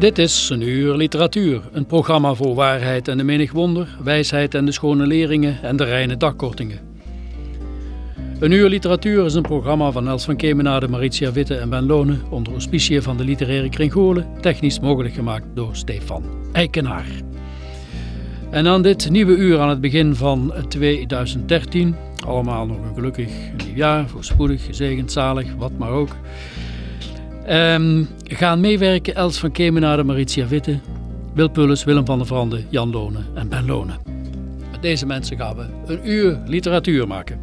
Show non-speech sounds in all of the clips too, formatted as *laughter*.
Dit is een uur literatuur, een programma voor waarheid en de menig wonder, wijsheid en de schone leringen en de reine dagkortingen. Een uur literatuur is een programma van Els van Kemenade, Maritia Witte en Ben Lonen onder auspiciën van de literaire kring technisch mogelijk gemaakt door Stefan Eikenaar. En aan dit nieuwe uur aan het begin van 2013, allemaal nog een gelukkig nieuwjaar, voorspoedig, gezegend, zalig, wat maar ook. Ehm, gaan meewerken Els van Kemenade, Maritia Witte, Wil Willem van der Vrande, Jan Lonen en Ben Lonen. Met deze mensen gaan we een uur literatuur maken.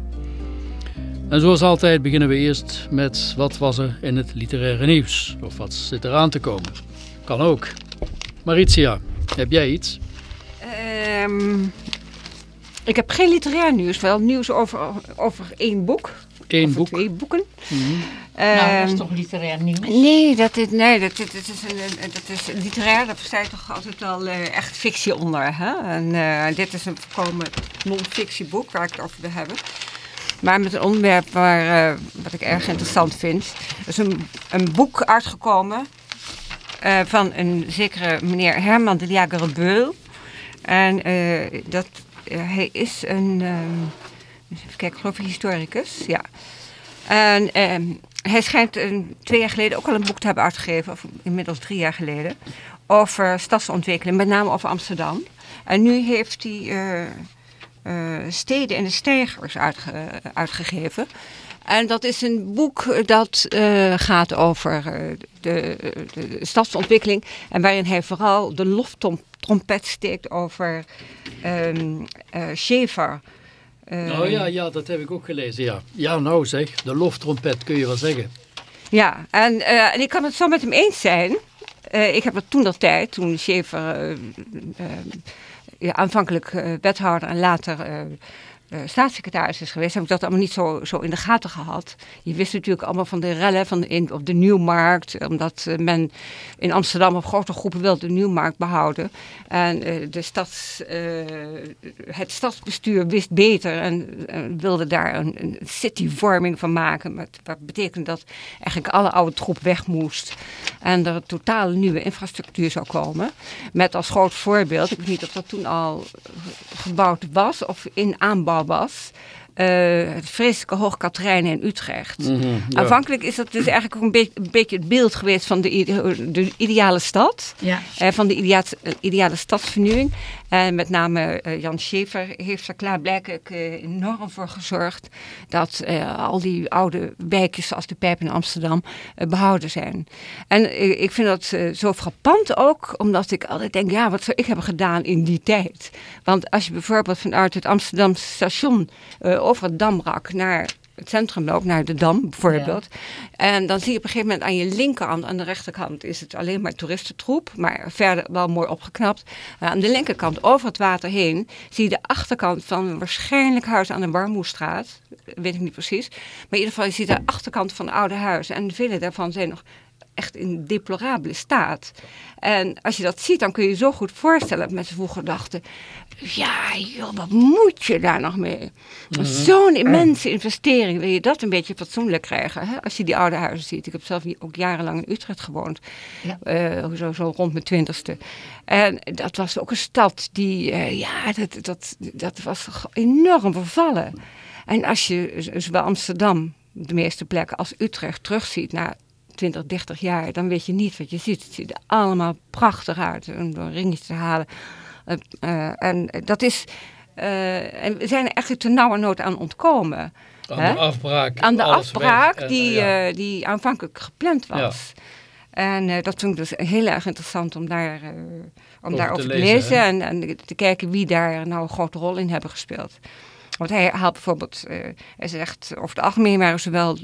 En zoals altijd beginnen we eerst met wat was er in het literaire nieuws? Of wat zit er aan te komen? Kan ook. Maritia, heb jij iets? Ehm, ik heb geen literair nieuws, wel nieuws over, over één boek. Eén over boek. twee boeken. Mhm. nou, dat Ehm, is toch literair nieuws? Nee, dat is, nee dat, dat, dat is, een, dat is literair, daar versta je toch altijd wel eh, echt fictie onder. Hè? En eh, dit is een volkomen non-fictieboek waar ik het over wil hebben. Maar met een onderwerp waar, eh, wat ik erg interessant vind. Er is een, een boek uitgekomen eh, van een zekere meneer Herman de Jager Beul. En eh, dat, hij is een, ehm, even kijken, ik geloof een historicus, ja. En ehm, hij schijnt een, twee jaar geleden ook al een boek te hebben uitgegeven, of inmiddels drie jaar geleden, over stadsontwikkeling, met name over Amsterdam. En nu heeft hij eh, eh, Steden en de Stijgers uitge- uitgegeven. En dat is een boek dat eh, gaat over de, de, stadsontwikkeling. En waarin hij vooral de loftrompet steekt over Schaefer. Oh ja, ja, dat heb ik ook gelezen, ja. Ja, nou zeg, de loftrompet kun je wel zeggen. Ja, en, eh, en ik kan het zo met hem eens zijn. Eh, ik heb dat toen dat tijd, toen Schaefer ja, aanvankelijk wethouder en later eh, eh, staatssecretaris is geweest, heb ik dat allemaal niet zo, zo in de gaten gehad. Je wist natuurlijk allemaal van de rellen van in, op de Nieuwmarkt, omdat eh, men in Amsterdam op grote groepen wilde de Nieuwmarkt behouden. En eh, de stads, eh, het stadsbestuur wist beter en eh, wilde daar een, cityvorming van maken. Wat betekent dat eigenlijk alle oude troep weg moest. En er een totale nieuwe infrastructuur zou komen. Met als groot voorbeeld, ik weet niet of dat toen al gebouwd was of in aanbouw was. Eh, het vreselijke Hoog Katerijnen in Utrecht. ja. Aanvankelijk is dat dus eigenlijk ook een, beetje- een beetje het beeld geweest van de, ide- de ideale stad. Ja. Eh, van de ideale, ideale stadsvernieuwing. En met name eh, Jan Schaefer heeft er klaarblijkelijk eh, enorm voor gezorgd dat eh, al die oude wijkjes zoals de Pijp in Amsterdam eh, behouden zijn. En eh, ik vind dat eh, zo frappant ook, omdat ik altijd denk, ja, wat zou ik hebben gedaan in die tijd? Want als je bijvoorbeeld vanuit het Amsterdamse station eh, over het Damrak naar het centrum loopt, naar de Dam bijvoorbeeld. En dan zie je op een gegeven moment aan je linkerkant, aan de rechterkant is het alleen maar toeristentroep, maar verder wel mooi opgeknapt. Aan de linkerkant, over het water heen, zie je de achterkant van een waarschijnlijk huis aan de Warmoestraat. Weet ik niet precies. Maar in ieder geval, je ziet de achterkant van oude huizen. En vele daarvan zijn nog echt in deplorabele staat. En als je dat ziet, dan kun je je zo goed voorstellen dat mensen vroeger dachten... Ja, joh, wat moet je daar nog mee? Zo'n immense investering, wil je dat een beetje fatsoenlijk krijgen? Hè? Als je die oude huizen ziet. Ik heb zelf ook jarenlang in Utrecht gewoond. Ja. Eh, zo, zo rond mijn twintigste. En dat was ook een stad die, eh, ja, dat, dat, dat was enorm vervallen. En als je zowel Amsterdam de meeste plekken, als Utrecht terugziet na 20, 30 jaar, dan weet je niet wat je ziet. Het ziet er allemaal prachtig uit om door een ringetje te halen. Uh, uh, en dat is. Uh, en we zijn er echt te nauwe nood aan ontkomen. Aan hè? de afbraak. Aan de afbraak die, ja. die aanvankelijk gepland was. Ja. En dat vond ik dus heel erg interessant om, daar, om daarover te, te lezen, en, en, te kijken wie daar nou een grote rol in hebben gespeeld. Want hij haalt bijvoorbeeld, hij zegt over het algemeen waren zowel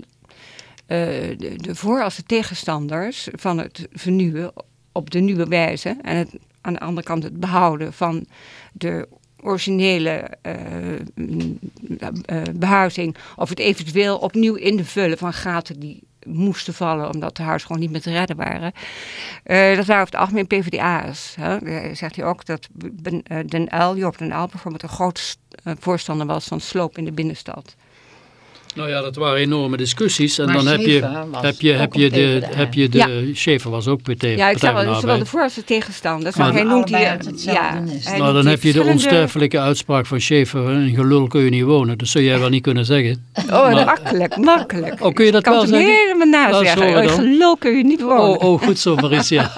de, de de tegenstanders van het vernieuwen op de nieuwe wijze. En het, aan de andere kant het behouden van de originele uh, uh, behuizing. Of het eventueel opnieuw invullen van gaten die moesten vallen omdat de huizen gewoon niet meer te redden waren. Dat waren over het algemeen PvdA's. Hè. zegt hij ook dat Den Uyl, Joop Den Uyl bijvoorbeeld een groot voorstander was van sloop in de binnenstad. Nou ja, dat waren enorme discussies. En maar dan heb je, heb je, heb je de, heb je de ja. Schaefer was ook meteen Ja, ik zag wel, zowel de voor- als de tegenstander. Maar hij noemt die, ja, nou, dan heb je de onsterfelijke uitspraak van Schaefer. In gelul kun je niet wonen. Dat zou jij wel niet kunnen zeggen. Oh, maar, makkelijk, makkelijk. Oh, kun je dat wel zeggen? Ik kan het helemaal nazeggen. In gelul kun je niet wonen. Oh, oh goed zo, Maricia.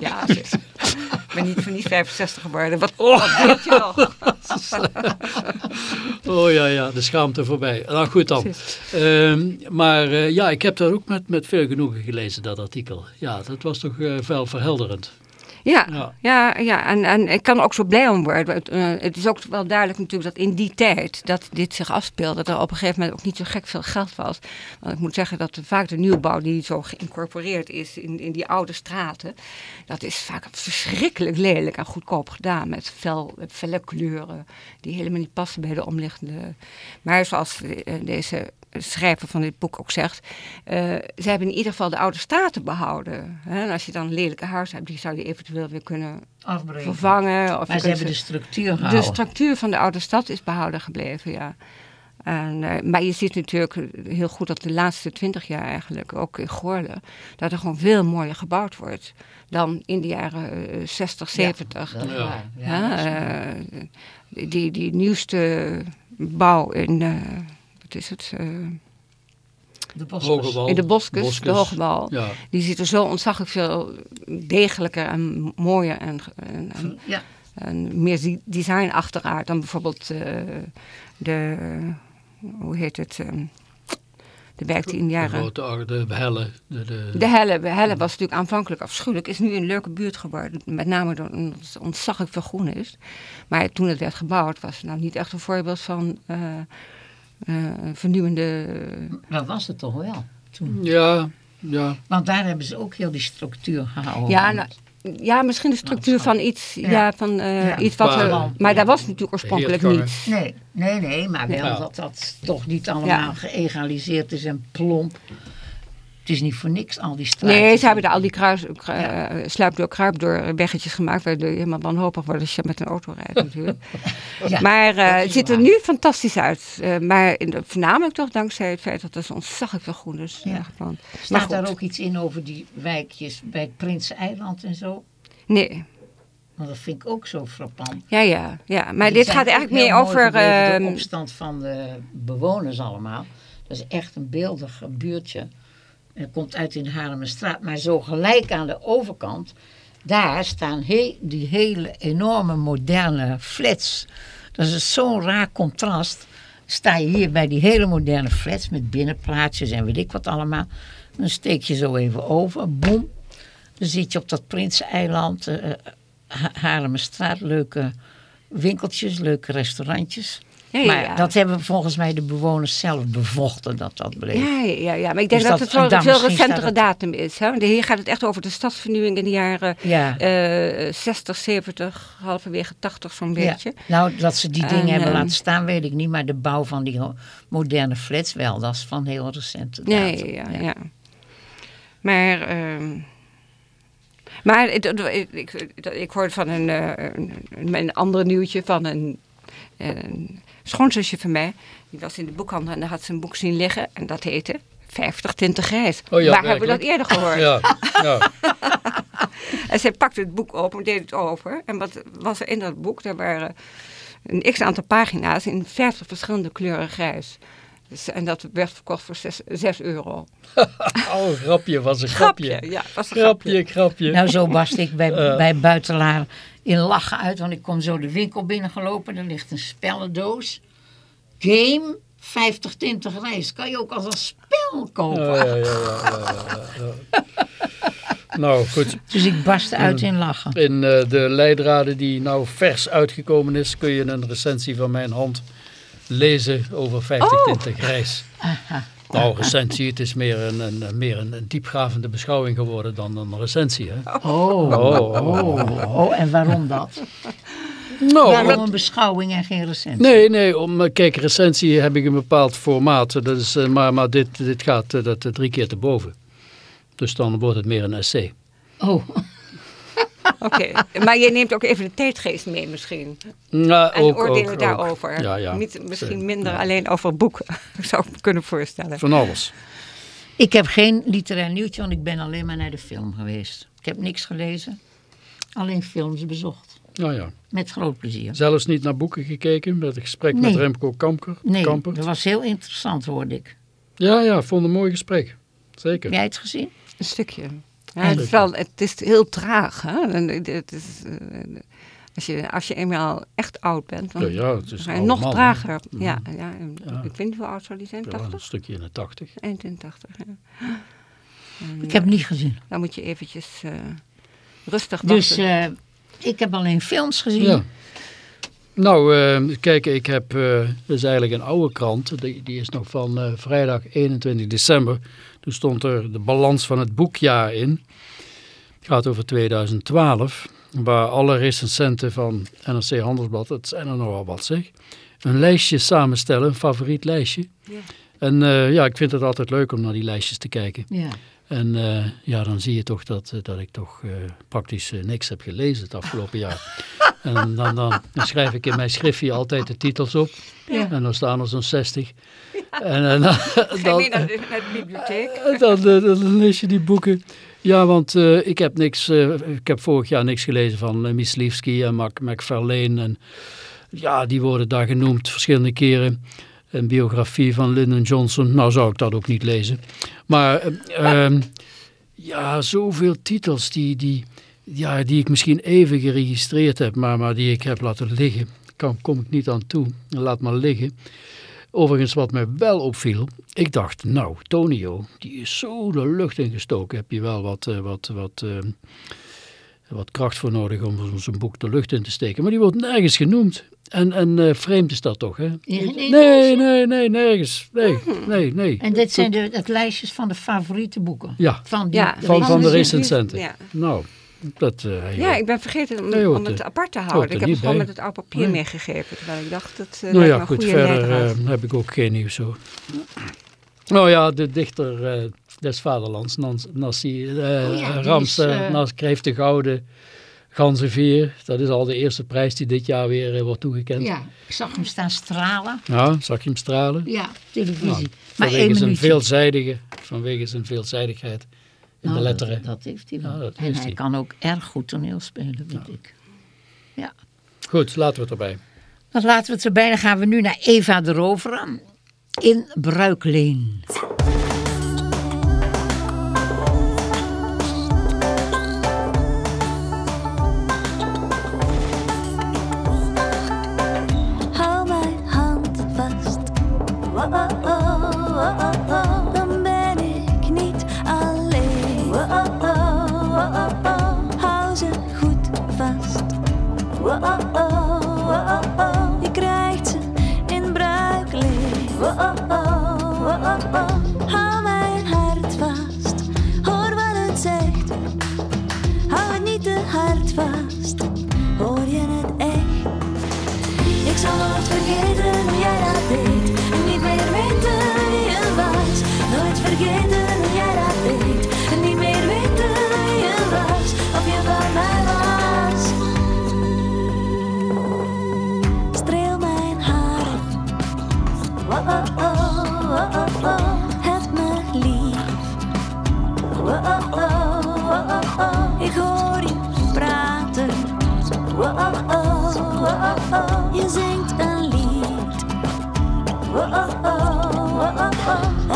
ja, *laughs* ik ben niet voor niet 65 geworden. Wat, oh. wat weet je nog? *laughs* oh ja, ja, de schaamte voorbij. Nou goed dan. Um, maar uh, ja, ik heb dat ook met, met veel genoegen gelezen, dat artikel. Ja, dat was toch uh, wel verhelderend. Ja, ja, ja, ja. En, en ik kan er ook zo blij om worden. Het, uh, het, is ook wel duidelijk natuurlijk dat in die tijd dat dit zich afspeelde, dat er op een gegeven moment ook niet zo gek veel geld was. Want ik moet zeggen dat vaak de nieuwbouw die zo geïncorporeerd is in, in die oude straten, dat is vaak verschrikkelijk lelijk en goedkoop gedaan met fel, felle kleuren die helemaal niet passen bij de omliggende. Maar zoals deze schrijver van dit boek ook zegt. Uh, ze hebben in ieder geval de oude staten behouden. Hè? En als je dan een lelijke huis hebt, die zou je eventueel weer kunnen Afbreken. vervangen. Of maar ze hebben de structuur gehouden. De structuur van de oude stad is behouden gebleven, ja. En, uh, maar je ziet natuurlijk heel goed dat de laatste twintig jaar eigenlijk, ook in Goorlen, dat er gewoon veel mooier gebouwd wordt dan in de jaren uh, 60, 70. Ja, ja. ja, ja uh, die, die nieuwste bouw in wat is het? Uh, de Boskes. In de Boskes, de Hoogbal. Ja. Die ziet er zo ontzaglijk veel degelijker en mooier en, en, en, ja. en meer designachtig uit dan bijvoorbeeld uh, de, hoe heet het, um, de wijk die in de jaren... De, de, de Helle. De, de... de Helle, de Helle was natuurlijk aanvankelijk afschuwelijk. Is nu een leuke buurt geworden. Met name door het ontzaglijk veel groen is. Maar toen het werd gebouwd was het nou niet echt een voorbeeld van... Uh, vernieuwende... Dat was het toch wel toen? Ja, ja. Want daar hebben ze ook heel die structuur gehouden. Ja, nou, ja misschien de structuur van iets, ja. ja van, uh, ja. iets wat... Maar, er, maar dat was natuurlijk oorspronkelijk niet. Nee, nee, nee, maar wel dat dat toch niet allemaal geëgaliseerd is en plomp. Het is niet voor niks al die straten. Nee, ze hebben er al die kruis, ja. uh, sluipdoor, kruipdoor weggetjes gemaakt... waardoor je helemaal wanhopig wordt als je met een auto rijdt *laughs* natuurlijk. ja, maar uh, het ziet er nu fantastisch uit. Uh, maar in de, voornamelijk toch dankzij het feit dat er zo veel groen is. Ja. Staat daar ook iets in over die wijkjes bij het Prinseneiland en zo? Nee. Want dat vind ik ook zo frappant. Ja, ja, ja. Maar dit gaat eigenlijk meer over... de opstand van de bewoners allemaal. Dat is echt een beeldig buurtje. Komt uit in Haarlemmerstraat. Maar zo gelijk aan de overkant, daar staan he die hele enorme moderne flats. Dat is zo'n raar contrast. Sta je hier bij die hele moderne flats met binnenplaatsjes en weet ik wat allemaal. Dan steek je zo even over, boem. Dan zit je op dat Prinseneiland, uh, Haarlemmerstraat, leuke winkeltjes, leuke restaurantjes. Ja, maar ja. dat hebben volgens mij de bewoners zelf bevochten dat dat bleef. Ja, ja, ja. maar ik denk dus dat, dat, het wel een veel recentere het... datum is. Hè? Want hier gaat het echt over de stadsvernieuwing in de jaren ja. uh, 60, 70, halverwege 80 zo'n beetje. Nou, dat ze die dingen en, hebben uh, laten staan weet ik niet. Maar de bouw van die moderne flats wel, dat is van heel recente datum. Nee, ja, ja. Maar... Uh, maar ik, ik, ik, hoorde van een, een, een andere nieuwtje van een, een schoonzusje van mij, die was in de boekhandel en daar had ze een boek zien liggen en dat heette 50 tinten grijs. Oh ja, Waar hebben we dat eerder gehoord? ja, ja. *laughs* en zij pakte het boek open, deed het over. En wat was er in dat boek? Er waren een x aantal pagina's in 50 verschillende kleuren grijs. Dus, en dat werd verkocht voor 6 euro. *laughs* Oh, grapje, was een grapje. Grapje, ja, was een Grapje, grapje. grapje. Nou, zo barst ik bij, *laughs* Eh. bij Buitelaar in lachen uit. Want ik kom zo de winkel binnengelopen. Er ligt een spellendoos. Game 50 20 reis. Kan je ook als een spel kopen. Ja, ja, ja. Nou, goed. Dus ik barstte uit in lachen. In eh, de leidraden die nou vers uitgekomen is, kun je een recensie van mijn hand lezen over 50 Oh. tinten grijs. Nou, recensie, het is meer een, een, meer een, een diepgravende beschouwing geworden dan een recensie. Hè? Oh, Oh. oh, oh, en waarom dat? Nou, waarom een beschouwing en geen recensie? Nee, nee, om, eh, kijk, recensie heb ik een bepaald formaat. Dat is, eh, maar maar dit, dit gaat eh, dat, drie keer te boven. Dus dan wordt het meer een essay. Oh, Oké, maar je neemt ook even de tijdgeest mee misschien. Nou, En ook, oordelen ook, daarover. ook. Ja, ja. Niet, misschien minder ja. alleen over boeken, *laughs* zou ik me kunnen voorstellen. Van alles. ik heb geen literair nieuwtje, want ik ben alleen maar naar de film geweest. Ik heb niks gelezen, alleen films bezocht. Nou ja. Met groot plezier. Zelfs niet naar boeken gekeken met het gesprek met. Remco Kamper. Nee, dat was heel interessant, hoorde ik. Ja, ja, vond een mooi gesprek. Zeker. Heb jij het gezien? Een stukje. Ja, het, is wel, het is heel traag. Hè? Het is, eh, als, je, als je eenmaal echt oud bent, dan Ja, ja, het is je nog man, trager. Ja, ja, en Ja. ik weet niet hoe oud zou die zijn, Ja, 80? een stukje in de tachtig. Eind in 80. Ja. En, Ik heb het niet gezien. Dan moet je eventjes eh, rustig Dus wachten. eh, ik heb alleen films gezien. Nou, eh, kijk, ik heb, dat is eigenlijk een oude krant, die, die is nog van eh, vrijdag 21 december. Toen stond er de balans van het boekjaar in. Het gaat over 2012, waar alle recensenten van NRC Handelsblad, het zijn er nogal wat zeg, een lijstje samenstellen, een favoriet lijstje. Ja. En ja, ik vind het altijd leuk om naar die lijstjes te kijken. Ja. En eh, ja, dan zie je toch dat, eh, dat ik toch eh, praktisch niks heb gelezen het afgelopen jaar. *laughs* En dan, dan, dan schrijf ik in mijn schriftje altijd de titels op. Ja. En dan staan er zo'n 60. En, en *laughs* dan, dan, naar de, naar de bibliotheek? dan, dan lees je die boeken. Ja, want ik heb niks, ik heb vorig jaar niks gelezen van uh, en Mac McFarlane. En ja, die worden daar genoemd verschillende keren. Een biografie van Lyndon Johnson, nou zou ik dat ook niet lezen. Maar eh, ehm, ja, zoveel titels die, die, ja, die ik misschien even geregistreerd heb, maar, maar die ik heb laten liggen. Kan, kom ik niet aan toe. Laat maar liggen. Overigens, wat mij wel opviel, ik dacht, nou, Tonio, die is zo de lucht ingestoken. Heb je wel wat, eh, wat, wat, eh, wat kracht voor nodig om zo'n boek de lucht in te steken. Maar die wordt nergens genoemd. En, en eh, vreemd is dat toch, hè? Nee, nee, nee, nergens. Nee, nee, nee. En dit zijn de, het lijstjes van de favoriete boeken. Ja, Van, die, Ja, de van, van de recensenten. Ja. Nou, dat... eh, Ja, ik ben vergeten om, Nee, hoort om het apart te houden. Ik heb het gewoon bij. met het oud papier Nee. meegegeven. Terwijl ik dacht, dat uh, Nou ja, goed, verder eh, heb ik ook geen nieuws zo. Nou ja, de dichter eh, des vaderlands, eh Oh ja, die Rams, is, eh, eh, Nas kreeg de gouden ganzenveer. Dat is al de eerste prijs die dit jaar weer eh, wordt toegekend. Ja, ik zag hem staan stralen. Ja, zag je hem stralen? Ja, televisie. Nou, maar vanwege zijn veelzijdige, vanwege zijn veelzijdigheid in Nou, de letteren. Dat, dat heeft hij wel. Ja, en heeft hij hij. kan ook erg goed toneel spelen, weet ik. Ja. Goed, laten we het erbij. Dan laten we het erbij. Dan gaan we nu naar Eva de Roveren in Bruikleen.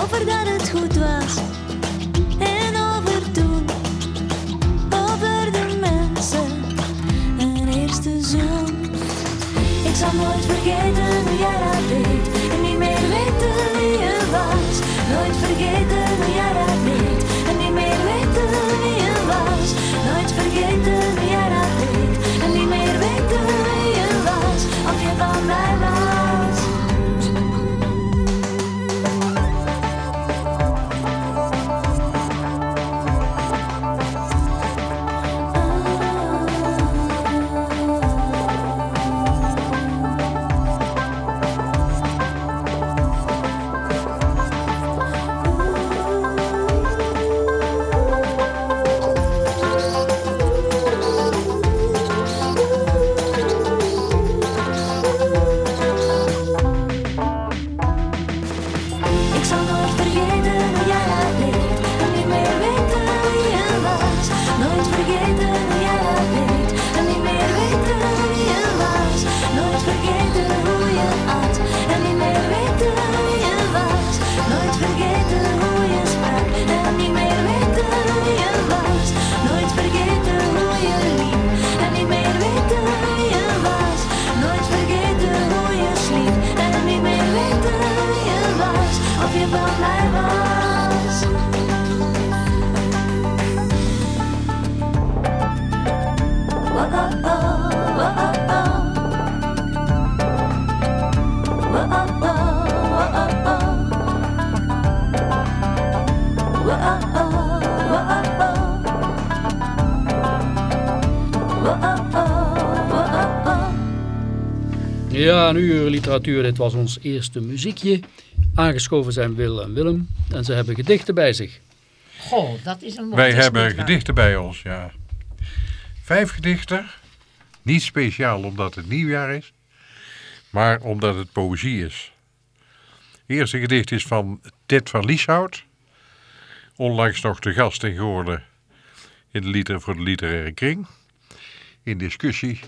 Over dat het goed was. En over toen, over de mensen en eerste zon. Ik zal nooit vergeten Ja, een uur literatuur, dit was ons eerste muziekje. Aangeschoven zijn Wil en Willem en ze hebben gedichten bij zich. Goh, dat is een mooi. Wij hebben gedichten bij ons, ja. Vijf gedichten. Niet speciaal omdat het nieuwjaar is, maar omdat het poëzie is. Het eerste gedicht is van Ted van Lieshout. Onlangs nog de gast in geworden in de liter voor de literaire kring. In discussie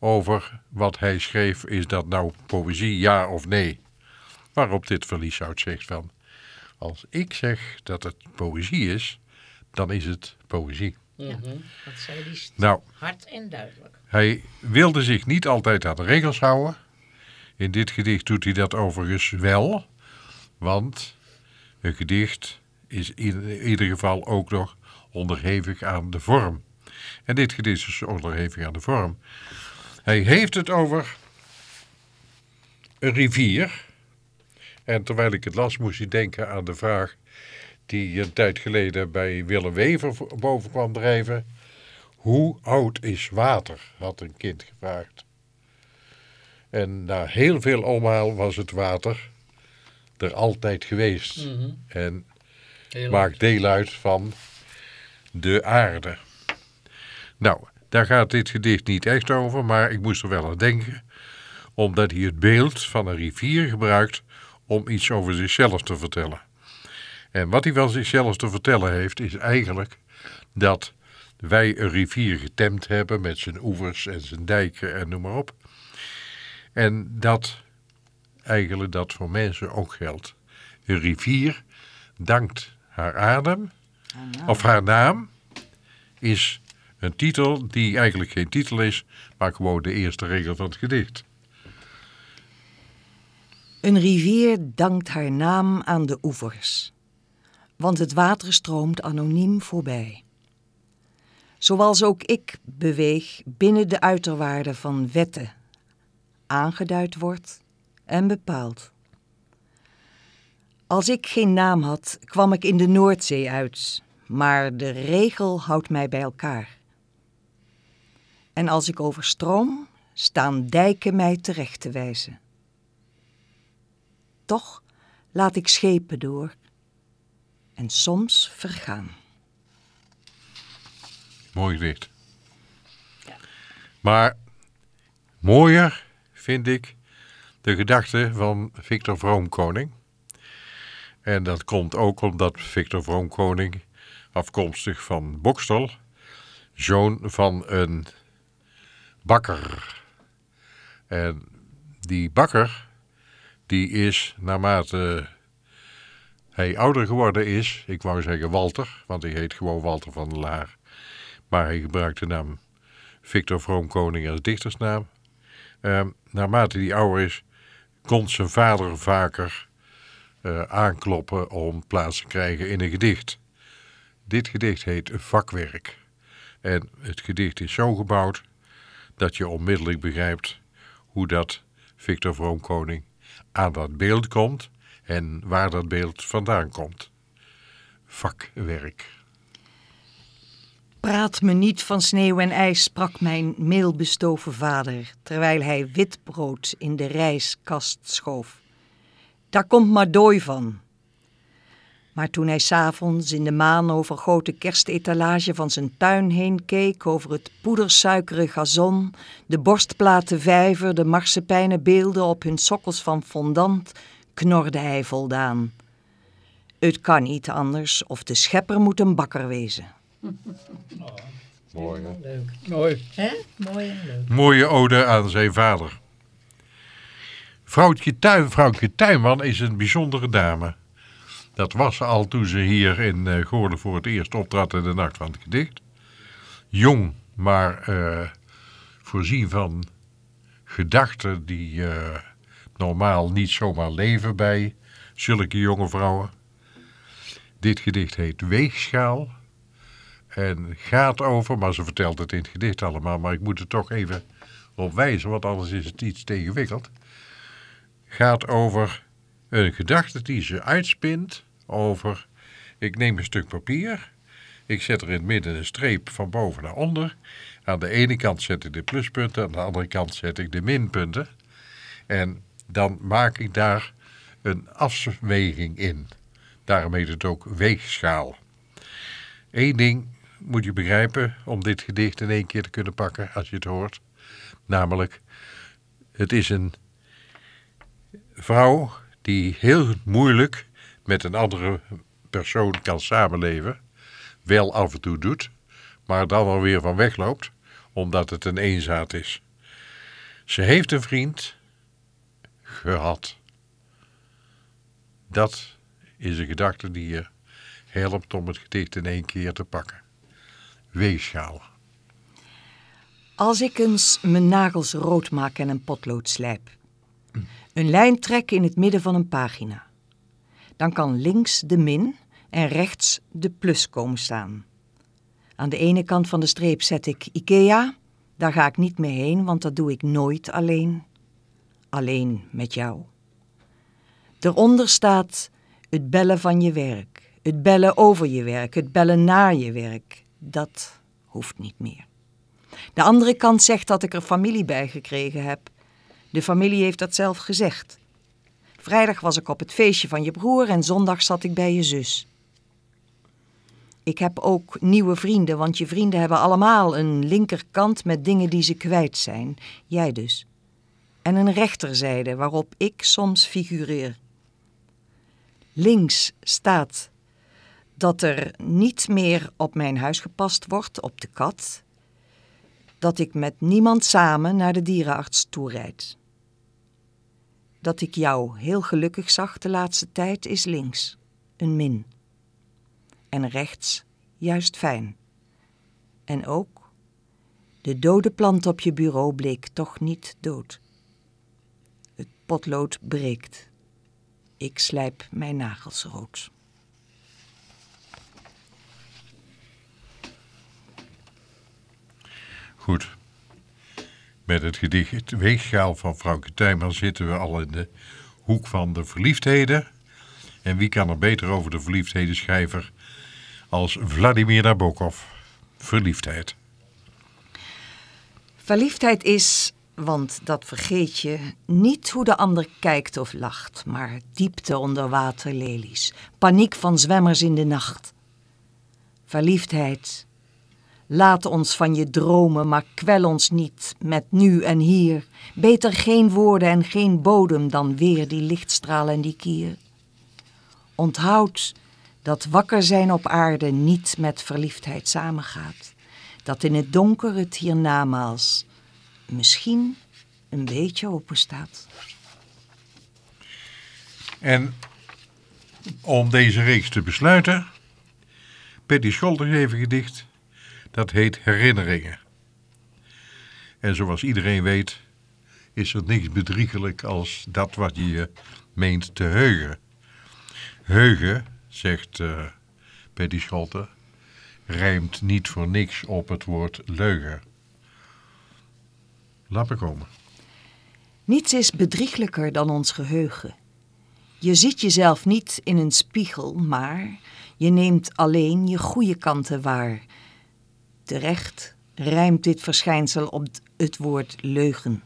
over wat hij schreef, is dat nou poëzie, ja of nee? Waarop dit van Lieshout zegt van, als ik zeg dat het poëzie is, dan is het poëzie. Dat zei die st- Nou, hard en duidelijk. hij wilde zich niet altijd aan de regels houden. In dit gedicht doet hij dat overigens wel. Want een gedicht is in ieder geval ook nog onderhevig aan de vorm. En dit gedicht is onderhevig aan de vorm. Hij heeft het over een rivier. En terwijl ik het las moest ik denken aan de vraag die een tijd geleden bij Willem Wever boven kwam drijven. Hoe oud is water? had een kind gevraagd. En na heel veel omhaal was het water er altijd geweest. En maakt deel uit van de aarde. Nou, daar gaat dit gedicht niet echt over, maar ik moest er wel aan denken. Omdat hij het beeld van een rivier gebruikt om iets over zichzelf te vertellen. En wat hij van zichzelf te vertellen heeft, is eigenlijk dat wij een rivier getemd hebben met zijn oevers en zijn dijken en noem maar op. En dat eigenlijk dat voor mensen ook geldt. Een rivier dankt haar adem, of haar naam, is een titel die eigenlijk geen titel is, maar gewoon de eerste regel van het gedicht. Een rivier dankt haar naam aan de oevers, want het water stroomt anoniem voorbij. Zoals ook ik beweeg binnen de uiterwaarden van wetten, aangeduid wordt en bepaald. Als ik geen naam had, kwam ik in de Noordzee uit, maar de regel houdt mij bij elkaar. En als ik overstroom, staan dijken mij terecht te wijzen. Toch laat ik schepen door en soms vergaan. Mooi gedicht. Maar mooier vind ik de gedachte van Victor Vroomkoning. En dat komt ook omdat Victor Vroomkoning, afkomstig van Bokstel, zoon van een bakker. En die bakker, die is naarmate hij ouder geworden is, ik wou zeggen Walter, want hij heet gewoon Walter van der Laar. Maar hij gebruikt de naam Victor Vroomkoning als dichtersnaam. Ehm, naarmate hij ouder is, kon zijn vader vaker eh, aankloppen om plaats te krijgen in een gedicht. Dit gedicht heet Vakwerk. En het gedicht is zo gebouwd dat je onmiddellijk begrijpt hoe dat Victor Vroomkoning aan dat beeld komt en waar dat beeld vandaan komt. Vakwerk. Praat me niet van sneeuw en ijs, sprak mijn meelbestoven vader, terwijl hij wit brood in de rijskast schoof. Daar komt maar dooi van. Maar toen hij s'avonds in de maan overgoten kerstetalage van zijn tuin heen keek, over het poedersuikere gazon, de borstplaten vijver, de marsepijnen beelden op hun sokkels van fondant, knorde hij voldaan. Het kan niet anders, of de schepper moet een bakker wezen. *laughs* Mooi, hè? Leuk. Mooi. Hè? Mooi en leuk. Mooie ode aan zijn vader. Vrouwtje, Tuin, vrouwtje Tuinman is een bijzondere dame. Dat was al toen ze hier in uh, Goorlen voor het eerst optrad in de Nacht van het Gedicht. Jong, maar eh, voorzien van gedachten die eh, normaal niet zomaar leven bij zulke jonge vrouwen. Dit gedicht heet Weegschaal. En gaat over, maar ze vertelt het in het gedicht allemaal, maar ik moet er toch even op wijzen, want anders is het iets te ingewikkeld. Gaat over een gedachte die ze uitspint over, ik neem een stuk papier, ik zet er in het midden een streep van boven naar onder. Aan de ene kant zet ik de pluspunten, aan de andere kant zet ik de minpunten. En dan maak ik daar een afweging in. Daarom heet het ook weegschaal. Eén ding moet je begrijpen om dit gedicht in één keer te kunnen pakken als je het hoort. Namelijk, het is een vrouw die heel moeilijk met een andere persoon kan samenleven. Wel af en toe doet, maar dan alweer van wegloopt, omdat het een eenzaad is. Ze heeft een vriend gehad. Dat is een gedachte die je helpt om het gedicht in één keer te pakken. Weegschaal. Als ik eens mijn nagels rood maak en een potlood slijp. Een lijn trek in het midden van een pagina. Dan kan links de min en rechts de plus komen staan. Aan de ene kant van de streep zet ik IKEA. Daar ga ik niet mee heen, want dat doe ik nooit alleen. Alleen met jou. Eronder staat het bellen van je werk, het bellen over je werk, het bellen naar je werk. Dat hoeft niet meer. De andere kant zegt dat ik er familie bij gekregen heb. De familie heeft dat zelf gezegd. Vrijdag was ik op het feestje van je broer en zondag zat ik bij je zus. Ik heb ook nieuwe vrienden, want je vrienden hebben allemaal een linkerkant met dingen die ze kwijt zijn. Jij dus. En een rechterzijde waarop ik soms figureer. Links staat dat er niet meer op mijn huis gepast wordt, op de kat. Dat ik met niemand samen naar de dierenarts toe rijd. Dat ik jou heel gelukkig zag de laatste tijd is links, een min. En rechts juist fijn. En ook, de dode plant op je bureau bleek toch niet dood. Het potlood breekt. Ik slijp mijn nagels rood. Goed. Met het gedicht Weegschaal van Vrouwke Tuinman zitten we al in de hoek van de verliefdheden. En wie kan er beter over de verliefdheden schrijven als Vladimir Nabokov? Verliefdheid. Verliefdheid is, want dat vergeet je, niet hoe de ander kijkt of lacht, maar diepte onder waterlelies, paniek van zwemmers in de nacht. Verliefdheid Laat ons van je dromen, maar kwel ons niet met nu en hier. Beter geen woorden en geen bodem dan weer die lichtstraal en die kier. Onthoud dat wakker zijn op aarde niet met verliefdheid samengaat. Dat in het donker het hiernamaals misschien een beetje open staat. En om deze reeks te besluiten. Betty Scholter heeft een gedicht. Dat heet Herinneringen. En zoals iedereen weet is er niks bedriegelijk als dat wat je meent te heugen. Heugen, zegt eh Betty Scholter, rijmt niet voor niks op het woord leugen. Laat me komen. Niets is bedrieglijker dan ons geheugen. Je ziet jezelf niet in een spiegel, maar je neemt alleen je goede kanten waar. Terecht rijmt dit verschijnsel op het woord leugen.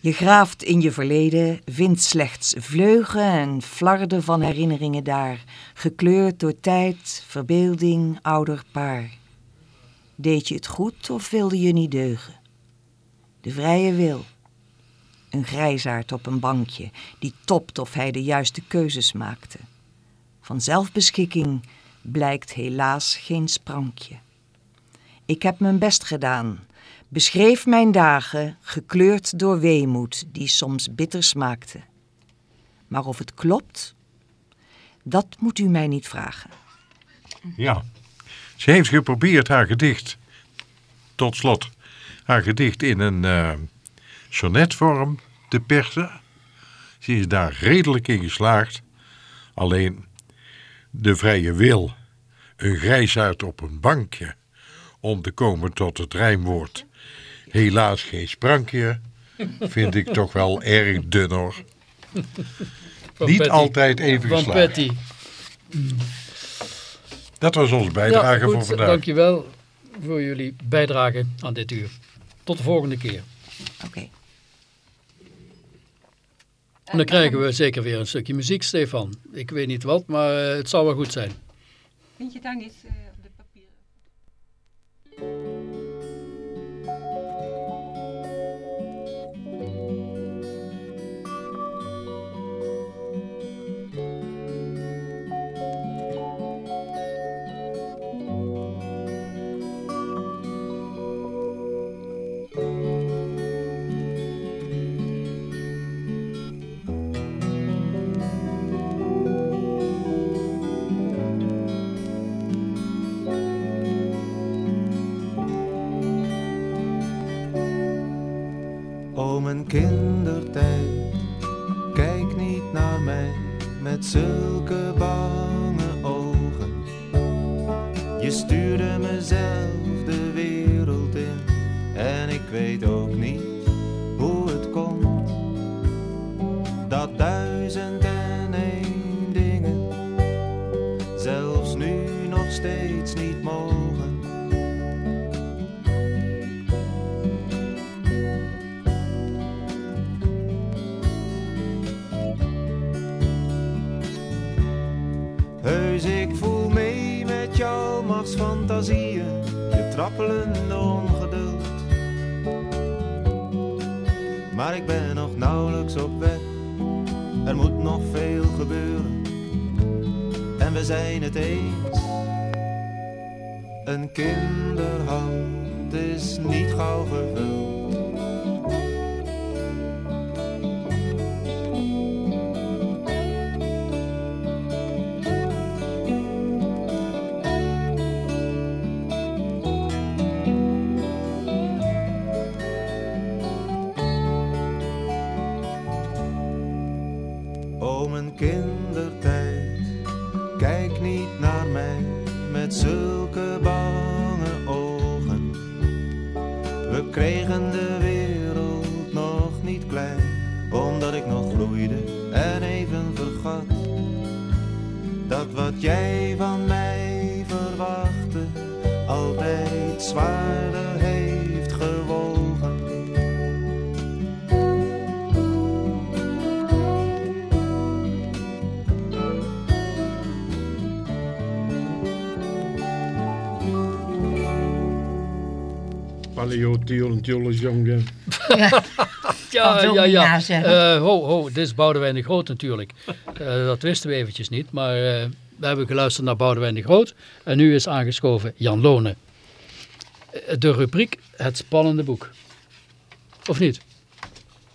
Je graaft in je verleden, vindt slechts vleugen en flarden van herinneringen daar, gekleurd door tijd, verbeelding, ouder paar. Deed je het goed of wilde je niet deugen? De vrije wil. Een grijzaard op een bankje, die topt of hij de juiste keuzes maakte. Van zelfbeschikking blijkt helaas geen sprankje. Ik heb mijn best gedaan, beschreef mijn dagen, gekleurd door weemoed die soms bitter smaakte. Maar of het klopt, dat moet u mij niet vragen. Ja, ze heeft geprobeerd haar gedicht, tot slot, haar gedicht in een eh sonnetvorm te persen. Ze is daar redelijk in geslaagd. Alleen de vrije wil, een grijsaard op een bankje, om te komen tot het rijmwoord. Helaas geen sprankje, vind ik toch wel erg dun hoor. Van Niet Patty. altijd even Van geslaagd. Patty. Dat was onze bijdrage ja, goed, voor vandaag. Dankjewel voor jullie bijdrage aan dit uur. Tot de volgende keer. Oké. En dan krijgen we zeker weer een stukje muziek, Stefan. Ik weet niet wat, maar het zal wel goed zijn. Vind je daar niet eh, papieren? O kindertijd, kijk niet naar mij met zulke bange ogen. Je stuurde mezelf de wereld in en ik weet ook trappelende ongeduld. Maar ik ben nog nauwelijks op weg, er moet nog veel gebeuren. En we zijn het eens, een kinderhand is niet gauw gevuld. Tjolle, Jongen. Ja, ja, *laughs* ja. nazeggen. Eh, ho, ho, dit is Boudewijn de Groot natuurlijk. Eh, dat wisten we eventjes niet, maar eh, we hebben geluisterd naar Boudewijn de Groot. En nu is aangeschoven Jan Lonen. De rubriek Het Spannende Boek. Of niet?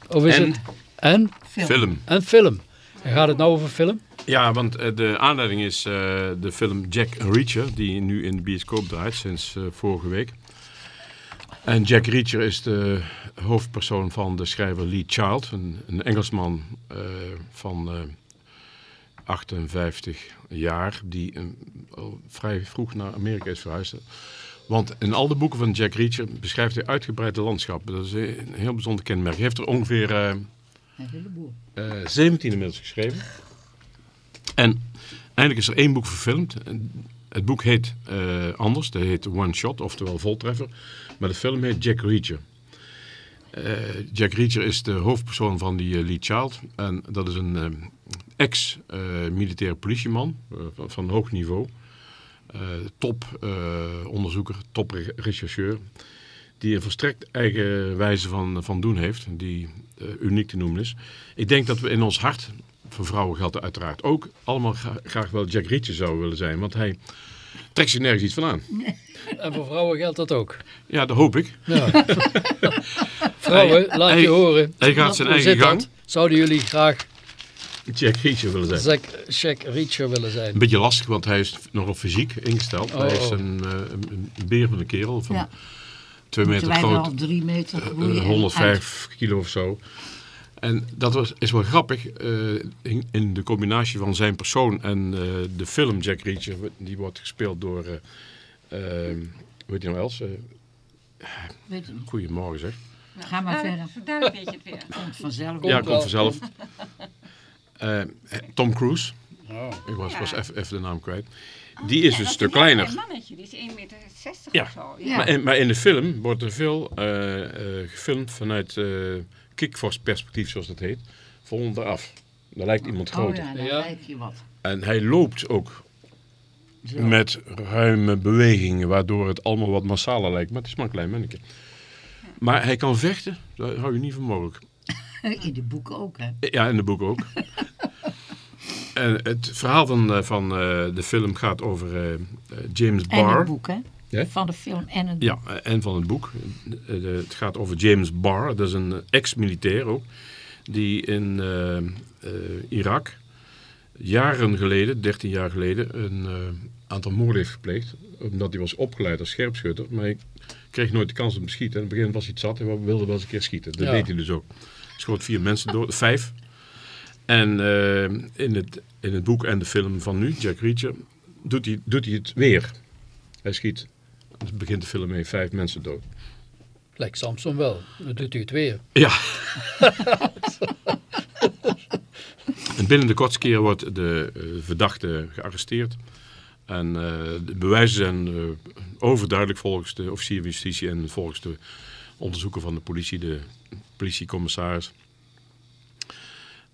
Of is En? het? En? Film. En film. En gaat het nou over film? Ja, want de aanleiding is eh, de film Jack Reacher, die nu in de bioscoop draait sinds vorige week. En Jack Reacher is de hoofdpersoon van de schrijver Lee Child, een, een Engelsman eh, van eh, 58 jaar, die eh, al vrij vroeg naar Amerika is verhuisd. Want in al de boeken van Jack Reacher beschrijft hij uitgebreide landschappen. Dat is een heel bijzonder kenmerk. Hij heeft er ongeveer eh, Een heleboel. eh 17 inmiddels geschreven. En eindelijk is er één boek verfilmd. En Het boek heet eh, anders, dat heet One Shot, oftewel voltreffer. Maar de film heet Jack Reacher. Eh, Jack Reacher is de hoofdpersoon van die eh, Lee Child. En dat is een ex-militair politieman van, van hoog niveau. Top onderzoeker, top re- rechercheur. Die een volstrekt eigen wijze van, van doen heeft. Die uniek te noemen is. Ik denk dat we in ons hart, voor vrouwen geldt dat uiteraard ook, allemaal gra- graag wel Jack Reacher zouden willen zijn. Want hij trekt zich nergens iets van aan. *laughs* En voor vrouwen geldt dat ook. Ja, dat hoop ik. Ja. *laughs* Vrouwen, Hij- laat hij- je horen. hij gaat zijn Hoe eigen dat? gang. Zouden jullie graag Jack Reacher willen zijn. Jack Reacher willen zijn? Een beetje lastig, want hij is nogal fysiek ingesteld. Oh, hij is oh. een, eh, een, een beer van een kerel van Ja. twee meter groot. drie meter eh, groeien. en 105 kilo of zo. En dat was, is wel grappig eh, in, in de combinatie van zijn persoon en eh, de film Jack Reacher. Die wordt gespeeld door, eh, weet je nou Els? Eh, goedemorgen zeg. Ga maar verder. Vertel een beetje het weer. Komt vanzelf. ja, komt vanzelf. *laughs* Tom Cruise. Oh. Ik was, Ja. was even, even de naam kwijt. Die is dus een stuk kleiner. Een mannetje, die is 1,60 meter Ja. of zo. Ja. Maar, in, maar in de film wordt er veel eh, eh, gefilmd vanuit eh kickforce perspectief, zoals dat heet, van onderaf. Daar lijkt iemand Oh groter. ja, dan Ja. lijkt je wat. En hij loopt ook Zo. met ruime bewegingen, waardoor het allemaal wat massaler lijkt. Maar het is maar een klein mannetje. Maar hij kan vechten, daar hou je niet voor mogelijk. *laughs* In de boeken ook, hè. Ja, in de boek ook. *laughs* en het verhaal van, eh, van eh, de film gaat over eh, James En Barr. het boek, hè. Ja? Van de film en het Ja, eh, en van het boek. Eh, de- Het gaat over James Barr, dat is een ex-militair ook, die in Irak jaren geleden, 13 jaar geleden, een eh, aantal moorden heeft gepleegd. Omdat hij was opgeleid als scherpschutter, maar hij kreeg nooit de kans om te schieten. In het begin was hij het zat en wilde wel eens een keer schieten. Dat Ja. deed hij dus ook. Schoot vier mensen dood, vijf. En eh, in, het, in het boek en de film van nu, Jack Reacher, doet hij, doet hij het weer. Hij schiet, dus begint de film mee, vijf mensen dood. Lijkt Samson wel. Dan doet u het weer. Ja. *laughs* en binnen de kortste keer wordt de eh, verdachte gearresteerd. En eh, de bewijzen zijn overduidelijk volgens de officier van justitie en volgens de onderzoeken van de politie, de politiecommissaris.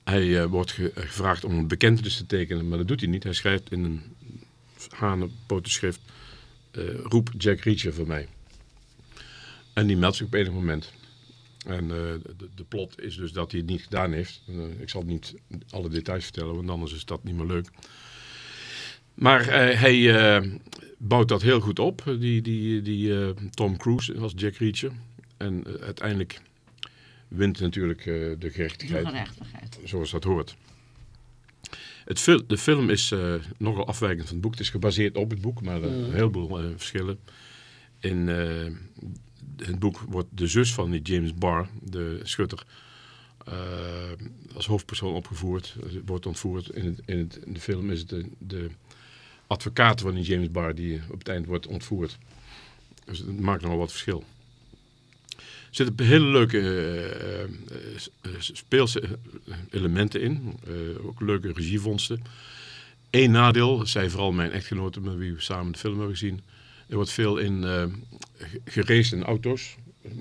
Hij eh, wordt ge- gevraagd om een bekentenis te tekenen, maar dat doet hij niet. Hij schrijft in een hanenpotenschrift, eh roep Jack Reacher voor mij. En die meldt zich op enig moment. En eh, de, plot is dus dat hij het niet gedaan heeft. Eh, ik zal niet alle details vertellen, want anders is dat niet meer leuk. Maar eh, hij eh, bouwt dat heel goed op, eh, die, die, die eh, Tom Cruise als Jack Reacher. En eh, uiteindelijk wint natuurlijk eh, de De gerechtigheid, gerechtigheid. zoals dat hoort. Het fil- de film is eh, nogal afwijkend van het boek. Het is gebaseerd op het boek, maar er zijn een heleboel eh, verschillen. In eh, het boek wordt de zus van die James Barr, de schutter, eh, als hoofdpersoon opgevoerd. eh, Wordt ontvoerd. In, het, in, het, in de film is het de, de advocaat van die James Barr die op het eind wordt ontvoerd. Dus het maakt nogal wat verschil. Er zitten hele leuke eh, eh, eh, speelse elementen in. Ook leuke regievondsten. Eén nadeel, zei vooral mijn echtgenote met wie we samen de film hebben gezien. Er wordt veel in geraced in auto's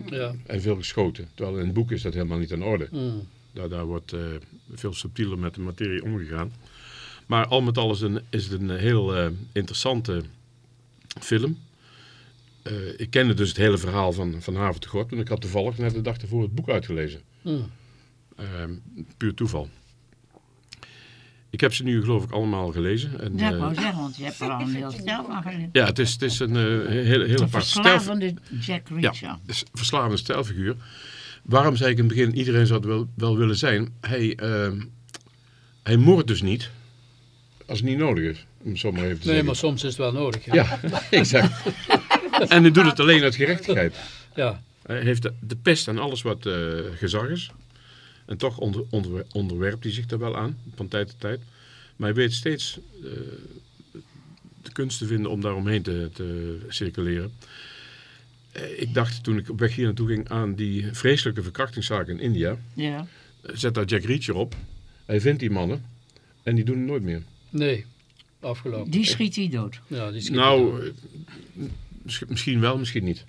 Ja. en veel geschoten. Terwijl in het boek is dat helemaal niet aan orde. Mm. Daar, daar wordt veel subtieler met de materie omgegaan. Maar al met al is, een, is het een heel interessante film. Eh, ik kende dus het hele verhaal van, van Haven te God. En ik had toevallig net de dag ervoor het boek uitgelezen. Mm. Eh, puur toeval. Ik heb ze nu geloof ik allemaal gelezen. En, Ja, ik eh, wou zeggen, want je hebt er al een heel stel van gelezen. ja, het is, het is een eh, hele, hele Een apart stijl. verslavende Jack Ja, Reacher. is een verslavende stijlfiguur. Waarom zei ik in het begin, iedereen zou het wel, wel willen zijn. Hij, ehm hij moordt dus niet. als het niet nodig is. Om het zo maar even te Nee, zeggen. maar soms is het wel nodig. Ja. Ja, *laughs* exact. *laughs* en hij doet het alleen uit gerechtigheid. Ja. Hij heeft de, de pest aan alles wat eh, gezag is. En toch onder, onder, onderwerpt hij zich daar wel aan, van tijd tot tijd. Maar hij weet steeds eh, de kunst te vinden om daar omheen te, te circuleren. Eh, ik dacht toen ik op weg hier naartoe ging aan die vreselijke verkrachtingszaak in India. Ja. Zet daar Jack Reacher op. Hij vindt die mannen en die doen het nooit meer. Nee, afgelopen. Die schiet hij dood. Ja, die schiet Nou, dood. Eh, mis- misschien wel, misschien niet.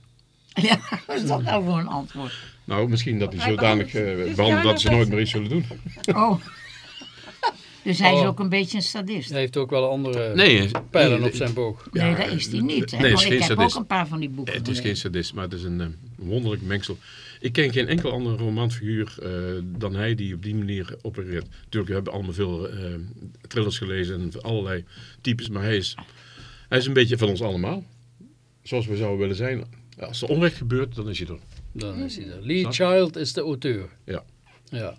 *laughs* Ja, wat is dat nou voor een antwoord? Nou, misschien dat hij zodanig eh ja, dat ze nooit meer iets zullen doen. Oh. *laughs* Dus hij is Oh. ook een beetje een sadist. Hij heeft ook wel andere Nee, pijlen nee, op zijn boog. Nee, dat is hij niet. Hè? nee, het is Want geen ik heb sadist. ook een paar van die boeken Het is geen gelezen. sadist, maar het is een eh, wonderlijk mengsel. Ik ken geen enkel andere romanfiguur eh, dan hij die op die manier opereert. Natuurlijk, we hebben allemaal veel eh, thrillers gelezen en allerlei types, maar hij is, hij is een beetje van ons allemaal. Zoals we zouden willen zijn. Als er onrecht gebeurt, dan is hij er. Dan is hij er. Lee Snap je? Child is de auteur. Ja. Ja.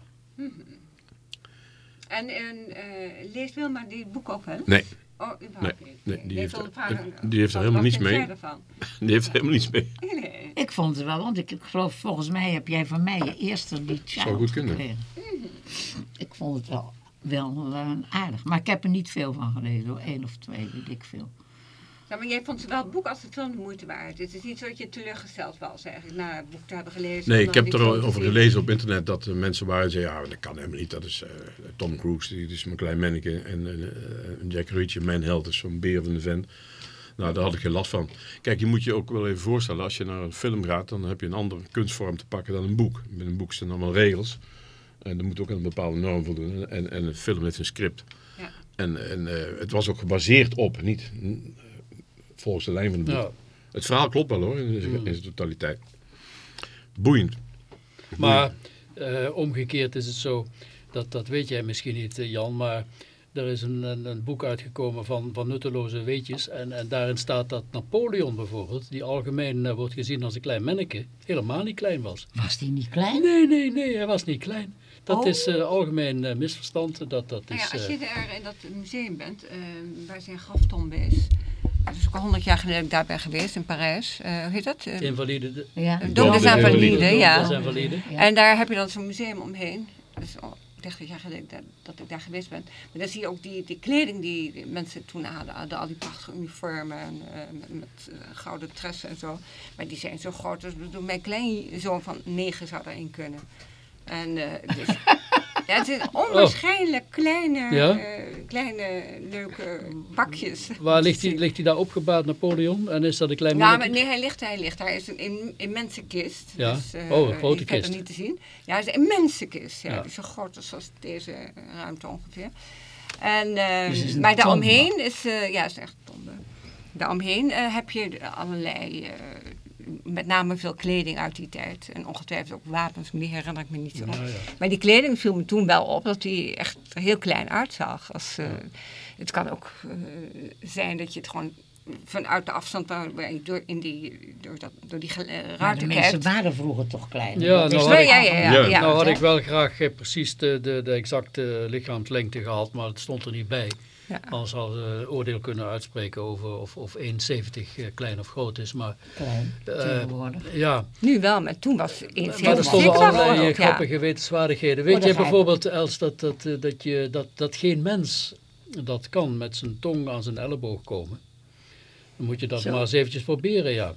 En, en eh, leest Wilma die boek ook wel? Nee, Oh, Nee, niet. nee, die heeft- een paar- *laughs* die heeft er helemaal niets mee. die heeft helemaal niets mee. Nee. Ik vond het wel, want ik, ik geloof, volgens mij heb jij van mij je eerste die child goed kunnen. gekregen. Ik vond het wel, wel aardig. Maar ik heb er niet veel van gelezen, hoor. één of twee, weet ik veel. Ja, maar jij vond wel het boek als het film de moeite waard. Het is niet zo dat je teleurgesteld was eigenlijk na het boek te hebben gelezen. Nee, en ik heb erover gelezen op internet dat er mensen waren die zeiden, ja, dat kan helemaal niet. Dat is eh, Tom Cruise, die is mijn klein manneke. En eh, Jack Reacher, mijn held, is zo'n beer van de vent. Nou, daar had ik geen last van. Kijk, je moet je ook wel even voorstellen, als je naar een film gaat, dan heb je een andere kunstvorm te pakken dan een boek. Met een boek staan allemaal regels. En dat moet ook aan een bepaalde norm voldoen. En, en een film heeft een script. Ja. En, en eh, het was ook gebaseerd op, niet volgens de lijn van het boek. Ja. Het verhaal klopt wel hoor, in zijn, in zijn totaliteit. Boeiend. Maar eh, omgekeerd is het zo, dat, dat weet jij misschien niet eh, Jan, maar er is een, een, een boek uitgekomen van, van nutteloze weetjes. En, en daarin staat dat Napoleon bijvoorbeeld, die algemeen eh, wordt gezien als een klein manneke, helemaal niet klein was. Was die niet klein? Nee, nee, nee, hij was niet klein. Dat Oh. is algemeen misverstand. Dat, dat Nou ja, is, als eh, je er in dat museum bent, eh, waar zijn graftombe is. Dat is ook al honderd jaar geleden dat ik daar ben geweest in Parijs. Eh, hoe heet dat? Eh, invalide. de- Ja. Dom des Invalides, ja. En daar heb je dan zo'n museum omheen. Dat is al 30 jaar geleden dat, dat ik daar geweest ben. Maar dan zie je ook die, die kleding die die mensen toen hadden. hadden al die prachtige uniformen en, eh, met, met gouden tressen en zo. Maar die zijn zo groot. Dus ik bedoel, mijn kleinzoon van 9 zou daarin kunnen. En eh, dus, *laughs* ja, het zijn onwaarschijnlijk kleine, Ja? eh, kleine leuke bakjes. Waar ligt hij, ligt hij daar opgebouwd, Napoleon? En is dat een klein Ja, maar nee, hij ligt, hij ligt. Hij is een im- immense kist. Ja. Dus, eh, Oh, een grote kist. niet te zien. Ja, het is een immense kist. Ja, Ja. Zo groot als deze ruimte ongeveer. En, Dus een maar daaromheen is, eh, ja, is echt een tombe. Daaromheen heb je allerlei, met name veel kleding uit die tijd. En ongetwijfeld ook wapens, maar die herinner ik me niet zo. Ja, ja. Maar die kleding viel me toen wel op dat die echt heel klein uitzag. Als, eh, Het kan ook eh, zijn dat je het gewoon vanuit de afstand waar, waar je door, in die, door, dat, door die eh, Maar ruimte de mensen kijkt. waren vroeger toch klein. Ja, Dat nou is had ik- Ja, ja, ja, nou had ik wel graag eh, precies de, de, de exacte lichaamslengte gehad, maar het stond er niet bij. Ja. We een oordeel kunnen uitspreken over of, of 1,70 eh, klein of groot is. Maar klein tegenwoordig. ja, Nu wel, maar toen was het eens maar er stonden allerlei ja. grappige wetenswaardigheden. Weet Oh, je bijvoorbeeld, Els, dat, dat, eh, dat, je, dat, dat geen mens dat kan met zijn tong aan zijn elleboog komen? Dan moet je dat Zo. maar eens eventjes proberen, ja.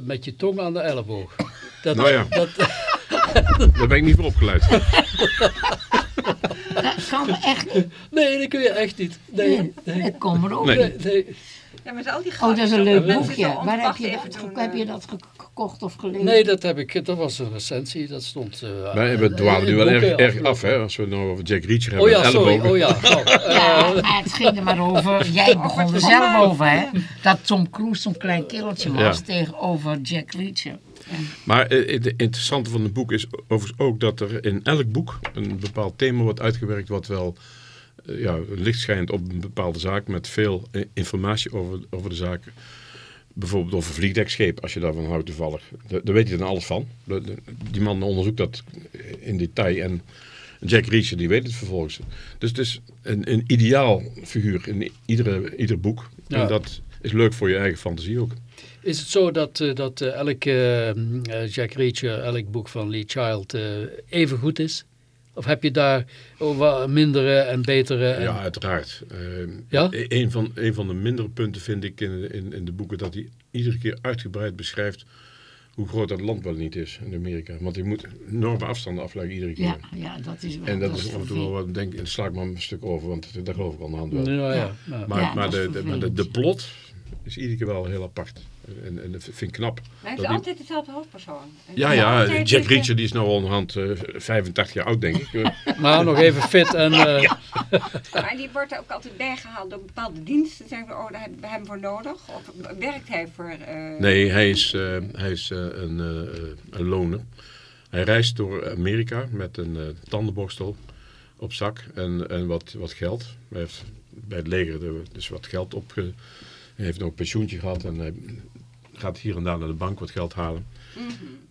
Met je tong aan de elleboog. Dat, Nou ja. dat, *laughs* Daar ben ik niet voor opgeleid. *laughs* *laughs* Dat kan echt niet. nee, dat kun je echt niet. Nee, nee. Ik kom er ook Nee. nee, nee. Ja, met al die Oh, dat is een leuk boekje. Waar heb onverwacht je, dat, doen, heb je eh, dat ge- gekocht of gelezen? Nee, dat heb ik. Dat was een recensie. Dat stond. eh, Wij we dwalen nu wel erg, af, hè, als we het nou over Jack Reacher hebben. Oh ja, sorry. Oh ja. Nou, *laughs* Ja, eh, het ging er maar over. *laughs* Jij begon er zelf over, hè? Dat Tom Cruise zo'n klein kereltje was Ja. tegenover Jack Reacher. Maar eh, het interessante van het boek is overigens ook dat er in elk boek een bepaald thema wordt uitgewerkt wat wel eh, ja, licht schijnt op een bepaalde zaak met veel eh, informatie over, over de zaak. Bijvoorbeeld over vliegdekscheep, als je daarvan houdt toevallig. Daar, daar weet je dan alles van. Die man onderzoekt dat in detail en Jack Reacher die weet het vervolgens. Dus het is een, een ideaal figuur in iedere, ieder boek. Ja. En dat is leuk voor je eigen fantasie ook. Is het zo dat, eh, dat eh, elk eh, eh, Jack Reacher, elk boek van Lee Child eh, even goed is? Of heb je daar mindere en betere? En... Ja, uiteraard. Ja? e- Een, van, een van de mindere punten vind ik in, in, in de boeken dat hij iedere keer uitgebreid beschrijft hoe groot dat land wel niet is in Amerika. Want je moet enorme afstanden afleggen iedere keer. Ja, ja, dat is wel. En dat is af en toe wel wat, denk ik, sla ik maar een stuk over, want daar geloof ik al aan de hand wel. Ja, ja. Maar, de, de, maar de, de plot is iedere keer wel heel apart. En, en dat vind ik knap. Maar Dat is die- altijd dezelfde hoofdpersoon. Ja, ja, Jack met- Reacher die is nou onderhand eh 85 jaar oud, denk ik. *laughs* Eh, Maar nog even fit en... eh, *laughs* Maar die wordt er ook altijd bijgehaald door bepaalde diensten. Zeggen we, oh, daar hebben we hem voor nodig. Of werkt hij voor... eh, Nee, hij is, eh, hij is eh, een, eh, een loner. Hij reist door Amerika met een eh, tandenborstel op zak en, en wat, wat geld. Hij heeft bij het leger dus wat geld opge... Hij heeft nog een pensioentje gehad en hij gaat hier en daar naar de bank wat geld halen.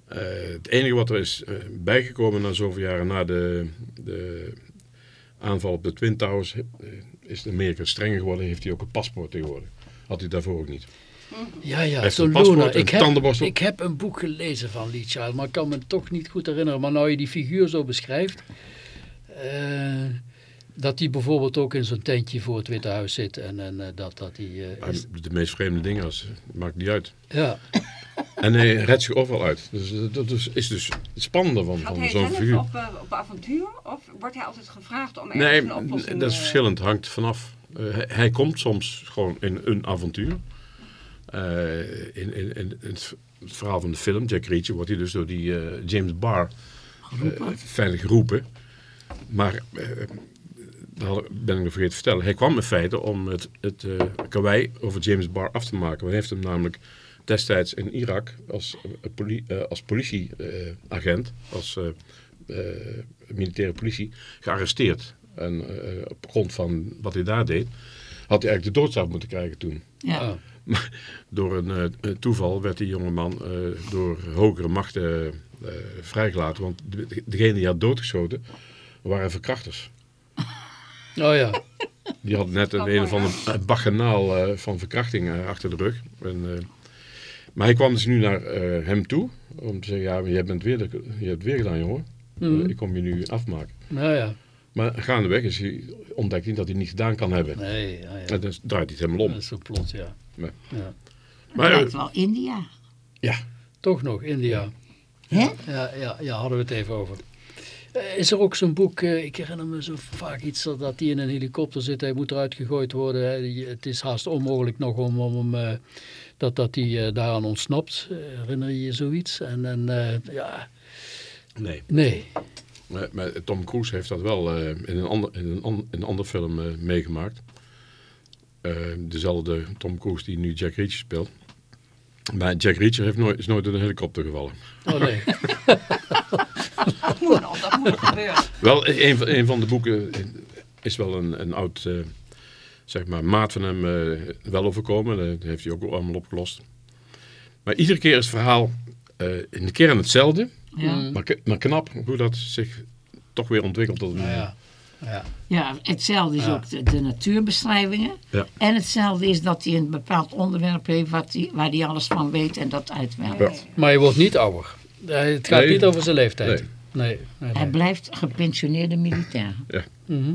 Eh, het enige wat er is eh, bijgekomen na zoveel jaren na de, de aanval op de Twin Towers eh, is Amerika strenger geworden. Heeft hij ook een paspoort tegenwoordig. Had hij daarvoor ook niet. ja, ja, loner. en Ik heb, tandenborstel. ik heb een boek gelezen van Lee Child, maar ik kan me toch niet goed herinneren. Maar nou je die figuur zo beschrijft... eh, dat hij bijvoorbeeld ook in zo'n tentje voor het Witte Huis zit en, en eh, dat, dat hij... eh, is, de meest vreemde dingen, als, maakt niet uit. ja, *laughs* En hij redt zich overal uit. Dus eh, dat is, is dus het spannende van, Gaat van hij zo'n zelf figuur. op, eh, op avontuur? Of wordt hij altijd gevraagd om Nee, ergens een oplossing... dat is verschillend. Hangt vanaf. Eh, hij, hij komt soms gewoon in een avontuur. Eh, in, in, in het verhaal van de film, Jack Reacher, wordt hij dus door die eh, James Barr eh, veilig geroepen. Maar, eh, dat ben ik nog vergeten te vertellen, hij kwam in feite om het, het eh karwei over James Barr af te maken. Want hij heeft hem namelijk destijds in Irak als, eh, poli- eh, als politieagent, als eh, eh, militaire politie, gearresteerd. En eh, op grond van wat hij daar deed, had hij eigenlijk de doodstraf moeten krijgen toen. Ja. Ah. Maar door een eh, toeval werd die jongeman eh door hogere machten eh, vrijgelaten. Want de- degene die had doodgeschoten waren verkrachters. Oh ja. Die hadden net een, een of ander baganaal eh, van verkrachting eh, achter de rug. En, eh, maar hij kwam dus nu naar eh, hem toe om te zeggen, ja, maar jij bent weer, de- je hebt het weer gedaan, jongen. Mhm. Ik kom je nu afmaken. Nou ja, Maar gaandeweg is hij, ontdekt hij dat hij het niet gedaan kan hebben. nee, ja, ja. En dan draait hij het helemaal om. Dat is zo plot, ja. Nee. ja. Maar, Het wel India. ja, Toch nog, India. Hè? Ja, ja, ja, hadden we het even over. Eh, Is er ook zo'n boek, eh, ik herinner me zo vaak iets dat hij in een helikopter zit, hij moet eruit gegooid worden. Het is haast onmogelijk nog om, om hem, eh, dat, dat hij eh, daaraan ontsnapt. Herinner je je zoiets? En, en eh, ja, nee. nee. Maar, maar Tom Cruise heeft dat wel eh, in, een ander, in, een, an- in een ander film meegemaakt. Dezelfde Tom Cruise die nu Jack Reacher speelt. Maar Jack Reacher heeft nooit, is nooit in een helikopter gevallen. Oh nee. *laughs* Dat moet nog, dat moet gebeuren. Wel, een, van- een van de boeken is wel een, een oud eh, zeg maar, maat van hem eh, wel overkomen. Dat heeft hij ook allemaal opgelost. Maar iedere keer is het verhaal eh, in de kern hetzelfde. Ja. Maar, maar knap hoe dat zich toch weer ontwikkelt tot een... Ja. ja. ja, hetzelfde is Ja. ook de, de natuurbeschrijvingen. Ja. En hetzelfde is dat hij een bepaald onderwerp heeft wat die, waar hij alles van weet en dat uitwerkt. Ja. Maar je wordt niet ouder. Het gaat Nee. niet over zijn leeftijd. Nee. Nee. nee, Hij nee. blijft gepensioneerde militair. Mhm.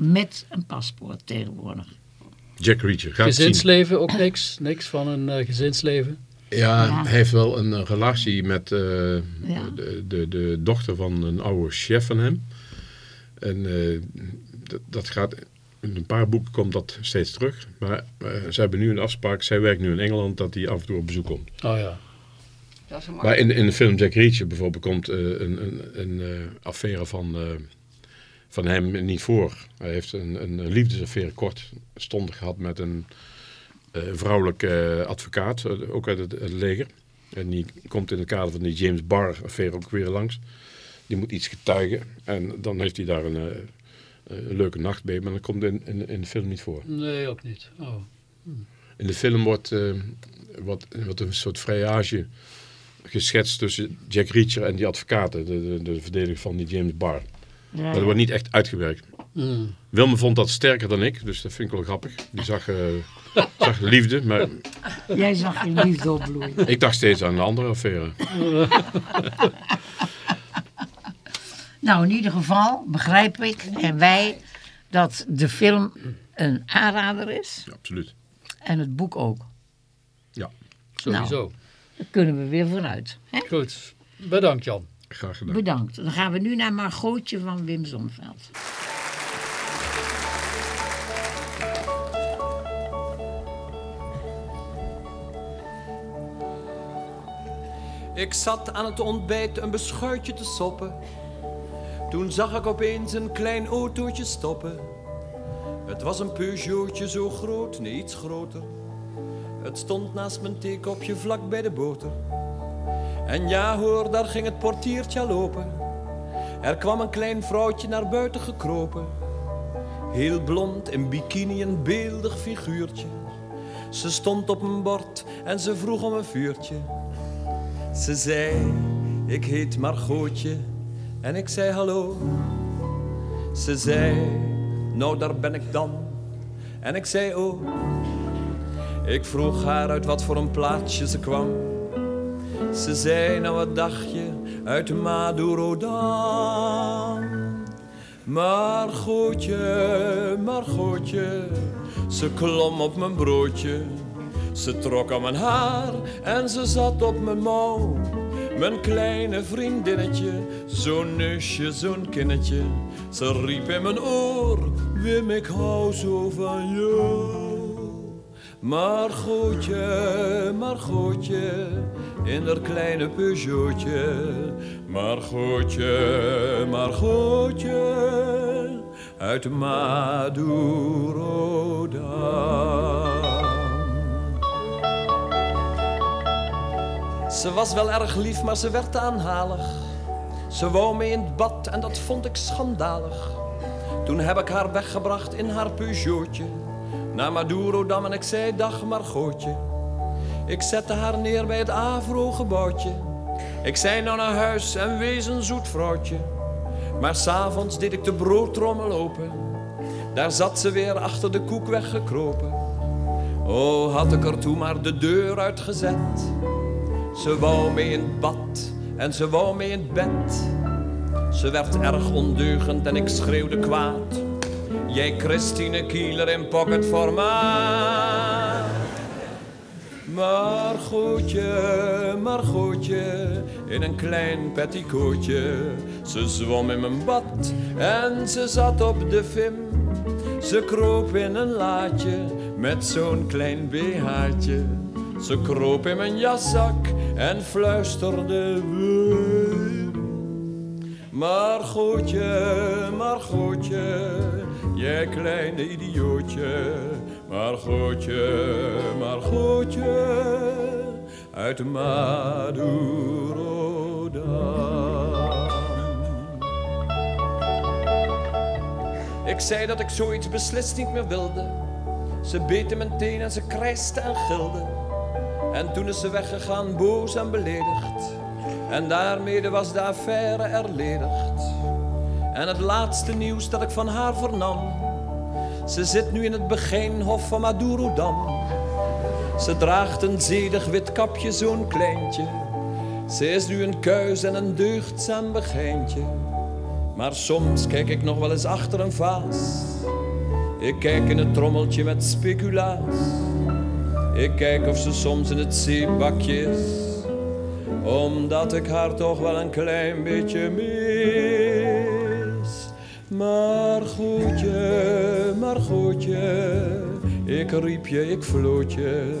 Met een paspoort tegenwoordig. Jack Reacher, gaat het zien. Gezinsleven ook niks? Niks van een eh, gezinsleven? Ja, Ja. hij heeft wel een, eh, relatie met eh, Ja. de, de, de dochter van een oude chef van hem. En eh, dat, dat gaat, in een paar boeken komt dat steeds terug. Maar ze hebben nu een afspraak, zij werkt nu in Engeland, dat hij af en toe op bezoek komt. Oh ja. Dat is een Maar in, in de film Jack Reacher bijvoorbeeld komt eh, een, een, een eh, affaire van, eh, van hem niet voor. Hij heeft een, een liefdesaffaire kort stondig gehad met een eh, vrouwelijke advocaat, ook uit het, het leger. En die komt in het kader van die James Barr-affaire ook weer langs. Die moet iets getuigen en dan heeft hij daar een, eh, een leuke nacht mee, maar dat komt in, in, in de film niet voor. Nee, ook niet. Oh. In de film wordt, eh, wat, wordt een soort vrijage geschetst tussen Jack Reacher en die advocaten, de, de, de verdediger van die James Barr. Ja, Maar dat wordt niet echt uitgewerkt. Mm. Wilme vond dat sterker dan ik, dus dat vind ik wel grappig. Die zag, eh, *laughs* zag liefde, maar Jij zag je liefde opbloeien. ik dacht steeds aan een andere affaire. *laughs* Nou, in ieder geval begrijp ik en wij dat de film een aanrader is. Ja, absoluut. En het boek ook. Ja, Sowieso. Kunnen we weer vooruit. Hè? Goed. Bedankt Jan. graag gedaan. Bedankt. Dan gaan we nu naar Margootje van Wim Zonveld. Ik zat aan het ontbijt een beschuitje te soppen. Toen zag ik opeens een klein autootje stoppen. Het was een Peugeotje zo groot, nee iets groter. Het stond naast mijn theekopje vlak bij de boter. En ja hoor, daar ging het portiertje al open. Er kwam een klein vrouwtje naar buiten gekropen. Heel blond in bikini, een beeldig figuurtje. Ze stond op een bord en ze vroeg om een vuurtje. Ze zei, ik heet Margootje. En ik zei hallo. Ze zei, nou daar ben ik dan. En ik zei oh. Ik vroeg haar uit wat voor een plaatsje ze kwam. Ze zei, nou wat dacht je, uit Madurodam. Margootje, Margootje, ze klom op mijn broodje. Ze trok aan mijn haar en ze zat op mijn mouw. Mijn kleine vriendinnetje, zo'n neusje, zo'n kinnetje. Ze riep in mijn oor, Wim, ik hou zo van jou. Margootje, Margootje, in haar kleine Peugeotje. Margootje, Margootje, uit Madurodam. Ze was wel erg lief, maar ze werd aanhalig. Ze wou mee in het bad en dat vond ik schandalig. Toen heb ik haar weggebracht in haar Peugeotje. Naar Madurodam en ik zei dag Margootje. Ik zette haar neer bij het Avro-gebouwtje. Ik zei nou naar huis en wees een zoet vrouwtje. Maar s'avonds deed ik de broodtrommel open. Daar zat ze weer achter de koek weggekropen. Oh, had ik er toen maar de deur uitgezet. Ze wou mee in het bad en ze wou mee in het bed. Ze werd erg ondeugend en ik schreeuwde kwaad. Jij Christine Kieler in pocketformaat. Maar goedje, maar goedje, in een klein petticootje. Ze zwom in mijn bad en ze zat op de vim. Ze kroop in een laadje met zo'n klein BH'tje. Ze kroop in mijn jaszak en fluisterde Wim. Maar goedje, maar goedje, jij kleine idiootje. Maar goedje, maar goedje, uit Madurodam. Ik zei dat ik zoiets beslist niet meer wilde. Ze beet in mijn teen en ze krijste en gilde. En toen is ze weggegaan, boos en beledigd. En daarmee was de affaire erledigd. En het laatste nieuws dat ik van haar vernam. Ze zit nu in het beginhof van Madurodam. Ze draagt een zedig wit kapje, zo'n kleintje. Ze is nu een kuis en een deugdzaam begijntje. Maar soms kijk ik nog wel eens achter een vaas. Ik kijk in het trommeltje met speculaas. Ik kijk of ze soms in het zeebakje is. Omdat ik haar toch wel een klein beetje mis. Maar goedje, maar goedje. Ik riep je, ik floot je.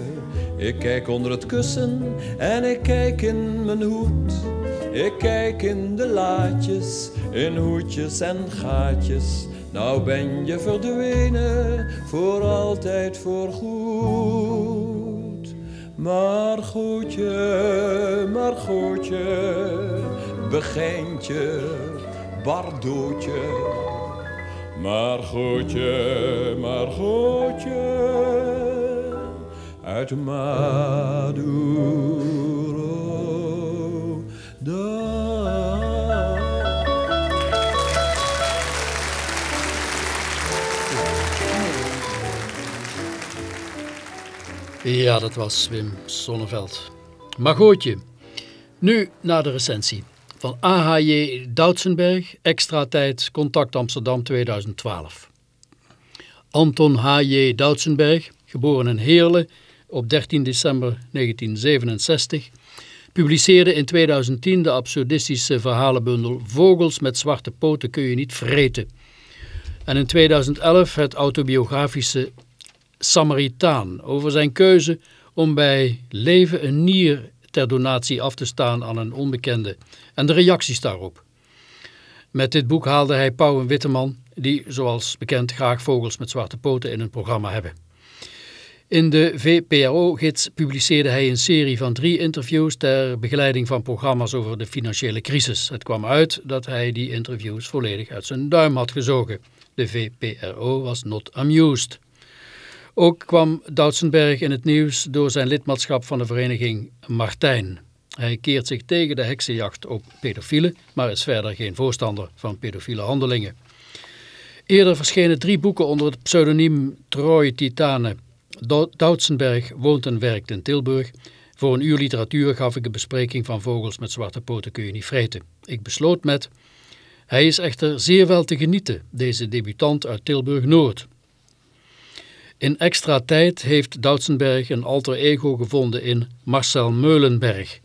Ik kijk onder het kussen en ik kijk in mijn hoed. Ik kijk in de laadjes, in hoedjes en gaatjes. Nou ben je verdwenen, voor altijd voorgoed. Maar goedje, maar goedje, begijntje, bardootje. Maar goedje, maar goedje, uit Maduro. Ja, dat was Wim Sonneveld. Magootje. Nu naar de recensie. Van AHJ Doutsenberg, extra tijd, Contact Amsterdam 2012. Anton H.J. Doutsenberg, geboren in Heerlen op 13 december 1967, publiceerde in 2010 de absurdistische verhalenbundel Vogels met zwarte poten kun je niet vreten. En in 2011 het autobiografische Samaritaan over zijn keuze om bij leven een nier ter donatie af te staan aan een onbekende en de reacties daarop. Met dit boek haalde hij Pauw en Witteman, die zoals bekend graag vogels met zwarte poten in hun programma hebben. In de VPRO-gids publiceerde hij een serie van drie interviews ter begeleiding van programma's over de financiële crisis. Het kwam uit dat hij die interviews volledig uit zijn duim had gezogen. De VPRO was not amused. Ook kwam Doutsenberg in het nieuws door zijn lidmaatschap van de vereniging Martijn. Hij keert zich tegen de heksenjacht op pedofielen, maar is verder geen voorstander van pedofiele handelingen. Eerder verschenen drie boeken onder het pseudoniem Troy Titane. Doutsenberg woont en werkt in Tilburg. Voor een uur literatuur gaf ik een bespreking van vogels met zwarte poten kun je niet vreten. Ik besloot met... Hij is echter zeer wel te genieten, deze debutant uit Tilburg-Noord. In extra tijd heeft Doutsenberg een alter ego gevonden in Marcel Meulenberg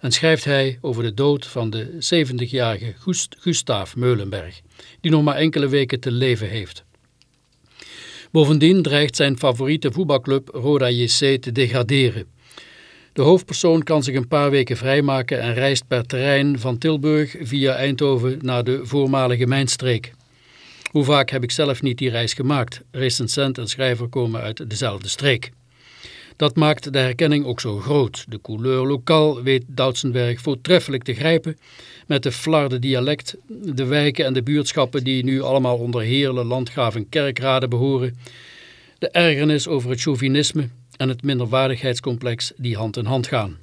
en schrijft hij over de dood van de 70-jarige Gustaaf Meulenberg, die nog maar enkele weken te leven heeft. Bovendien dreigt zijn favoriete voetbalclub Roda JC te degraderen. De hoofdpersoon kan zich een paar weken vrijmaken en reist per terrein van Tilburg via Eindhoven naar de voormalige mijnstreek. Hoe vaak heb ik zelf niet die reis gemaakt? Recensent en schrijver komen uit dezelfde streek. Dat maakt de herkenning ook zo groot. De couleur lokaal weet Doutsenberg voortreffelijk te grijpen met de flarde dialect, de wijken en de buurtschappen die nu allemaal onder Heerlen, Landgraaf en Kerkrade behoren, de ergernis over het chauvinisme en het minderwaardigheidscomplex die hand in hand gaan.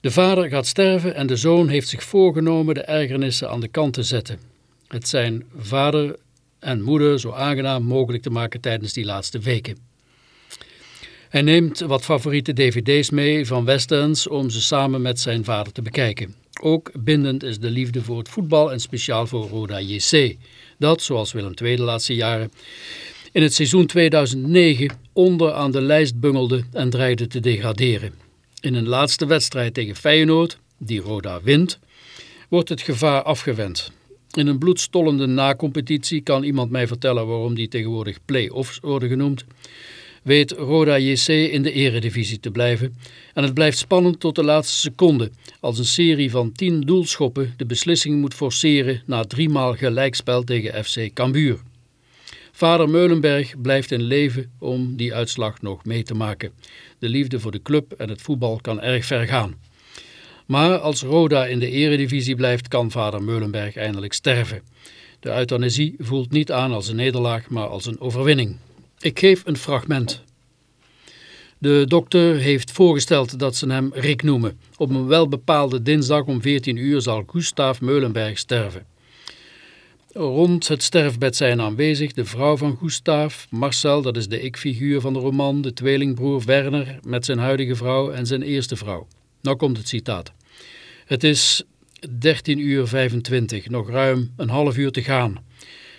De vader gaat sterven en de zoon heeft zich voorgenomen de ergernissen aan de kant te zetten. Het zijn vader en moeder zo aangenaam mogelijk te maken tijdens die laatste weken. Hij neemt wat favoriete dvd's mee van westerns om ze samen met zijn vader te bekijken. Ook bindend is de liefde voor het voetbal en speciaal voor Roda JC. Dat, zoals Willem II de laatste jaren, in het seizoen 2009 onder aan de lijst bungelde en dreigde te degraderen. In een laatste wedstrijd tegen Feyenoord, die Roda wint, wordt het gevaar afgewend. In een bloedstollende nacompetitie kan iemand mij vertellen waarom die tegenwoordig play-offs worden genoemd weet Roda JC in de eredivisie te blijven. En het blijft spannend tot de laatste seconde, als een serie van tien doelschoppen de beslissing moet forceren na driemaal gelijkspel tegen FC Cambuur. Vader Meulenberg blijft in leven om die uitslag nog mee te maken. De liefde voor de club en het voetbal kan erg ver gaan. Maar als Roda in de eredivisie blijft, kan vader Meulenberg eindelijk sterven. De euthanasie voelt niet aan als een nederlaag, maar als een overwinning. Ik geef een fragment. De dokter heeft voorgesteld dat ze hem Rick noemen. Op een welbepaalde dinsdag om 14 uur zal Gustav Meulenberg sterven. Rond het sterfbed zijn aanwezig de vrouw van Gustav, Marcel, dat is de ik-figuur van de roman, de tweelingbroer Werner met zijn huidige vrouw en zijn eerste vrouw. Nou komt het citaat. Het is 13 uur 25, nog ruim een half uur te gaan.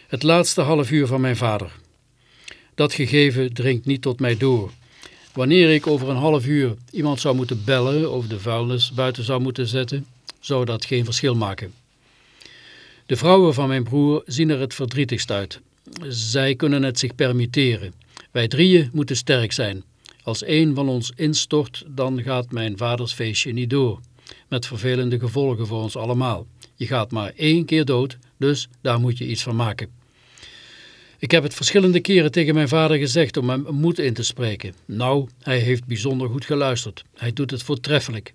Het laatste half uur van mijn vader. Dat gegeven dringt niet tot mij door. Wanneer ik over een half uur iemand zou moeten bellen of de vuilnis buiten zou moeten zetten, zou dat geen verschil maken. De vrouwen van mijn broer zien er het verdrietigst uit. Zij kunnen het zich permitteren. Wij drieën moeten sterk zijn. Als één van ons instort, dan gaat mijn vaders feestje niet door. Met vervelende gevolgen voor ons allemaal. Je gaat maar één keer dood, dus daar moet je iets van maken. Ik heb het verschillende keren tegen mijn vader gezegd om hem moed in te spreken. Nou, hij heeft bijzonder goed geluisterd. Hij doet het voortreffelijk.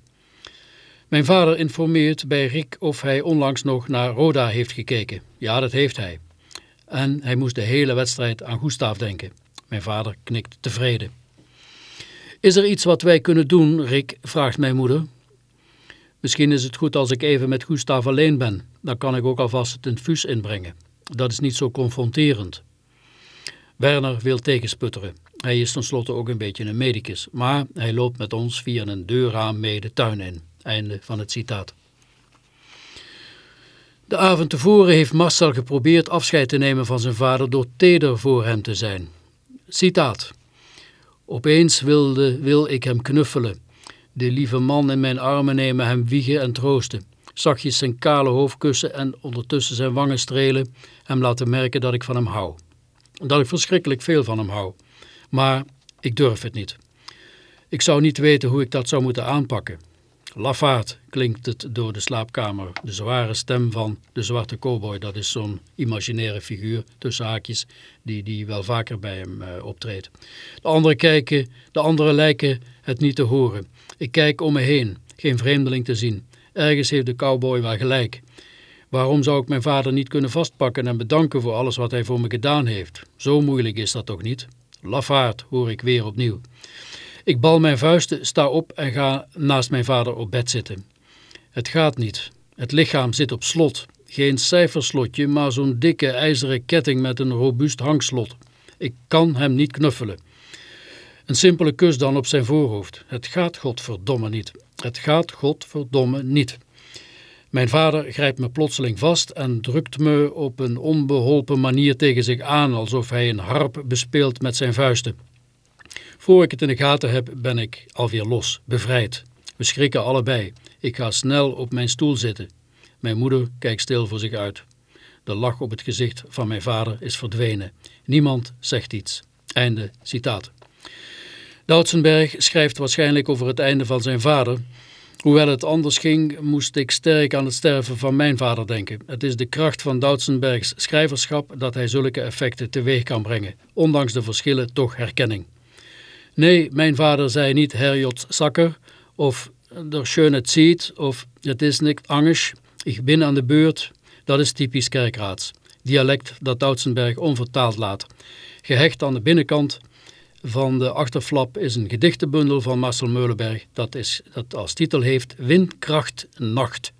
Mijn vader informeert bij Rick of hij onlangs nog naar Roda heeft gekeken. Ja, dat heeft hij. En hij moest de hele wedstrijd aan Gustav denken. Mijn vader knikt tevreden. Is er iets wat wij kunnen doen, Rick? vraagt mijn moeder. Misschien is het goed als ik even met Gustav alleen ben. Dan kan ik ook alvast het infuus inbrengen. Dat is niet zo confronterend. Werner wil tegensputteren. Hij is tenslotte ook een beetje een medicus, maar hij loopt met ons via een deurraam mee de tuin in. Einde van het citaat. De avond tevoren heeft Marcel geprobeerd afscheid te nemen van zijn vader door teder voor hem te zijn. Citaat. Opeens wilde, wil ik hem knuffelen. De lieve man in mijn armen nemen, hem wiegen en troosten. Zachtjes zijn kale hoofd kussen en ondertussen zijn wangen strelen, hem laten merken dat ik van hem hou. Dat ik verschrikkelijk veel van hem hou. Maar ik durf het niet. Ik zou niet weten hoe ik dat zou moeten aanpakken. Lafaard klinkt het door de slaapkamer. De zware stem van de zwarte cowboy. Dat is zo'n imaginaire figuur, tussen haakjes, die, die wel vaker bij hem uh, optreedt. De anderen kijken, de anderen lijken het niet te horen. Ik kijk om me heen, geen vreemdeling te zien. Ergens heeft de cowboy wel gelijk. Waarom zou ik mijn vader niet kunnen vastpakken en bedanken voor alles wat hij voor me gedaan heeft? Zo moeilijk is dat toch niet? Lafaard, hoor ik weer opnieuw. Ik bal mijn vuisten, sta op en ga naast mijn vader op bed zitten. Het gaat niet. Het lichaam zit op slot. Geen cijferslotje, maar zo'n dikke ijzeren ketting met een robuust hangslot. Ik kan hem niet knuffelen. Een simpele kus dan op zijn voorhoofd. Het gaat godverdomme niet. Het gaat godverdomme niet. Mijn vader grijpt me plotseling vast en drukt me op een onbeholpen manier tegen zich aan, alsof hij een harp bespeelt met zijn vuisten. Voor ik het in de gaten heb, ben ik alweer los, bevrijd. We schrikken allebei. Ik ga snel op mijn stoel zitten. Mijn moeder kijkt stil voor zich uit. De lach op het gezicht van mijn vader is verdwenen. Niemand zegt iets. Einde citaat. Doutsenberg schrijft waarschijnlijk over het einde van zijn vader. Hoewel het anders ging, moest ik sterk aan het sterven van mijn vader denken. Het is de kracht van Doutsenbergs schrijverschap dat hij zulke effecten teweeg kan brengen. Ondanks de verschillen toch herkenning. Nee, mijn vader zei niet Herjot Sakker of der schöne Zeit of het is niet Angisch. Ik ben aan de beurt. Dat is typisch kerkraads. Dialect dat Doutsenberg onvertaald laat. Gehecht aan de binnenkant van de achterflap is een gedichtenbundel van Marcel Meulenberg. Dat, is, dat als titel heeft Windkracht Nacht.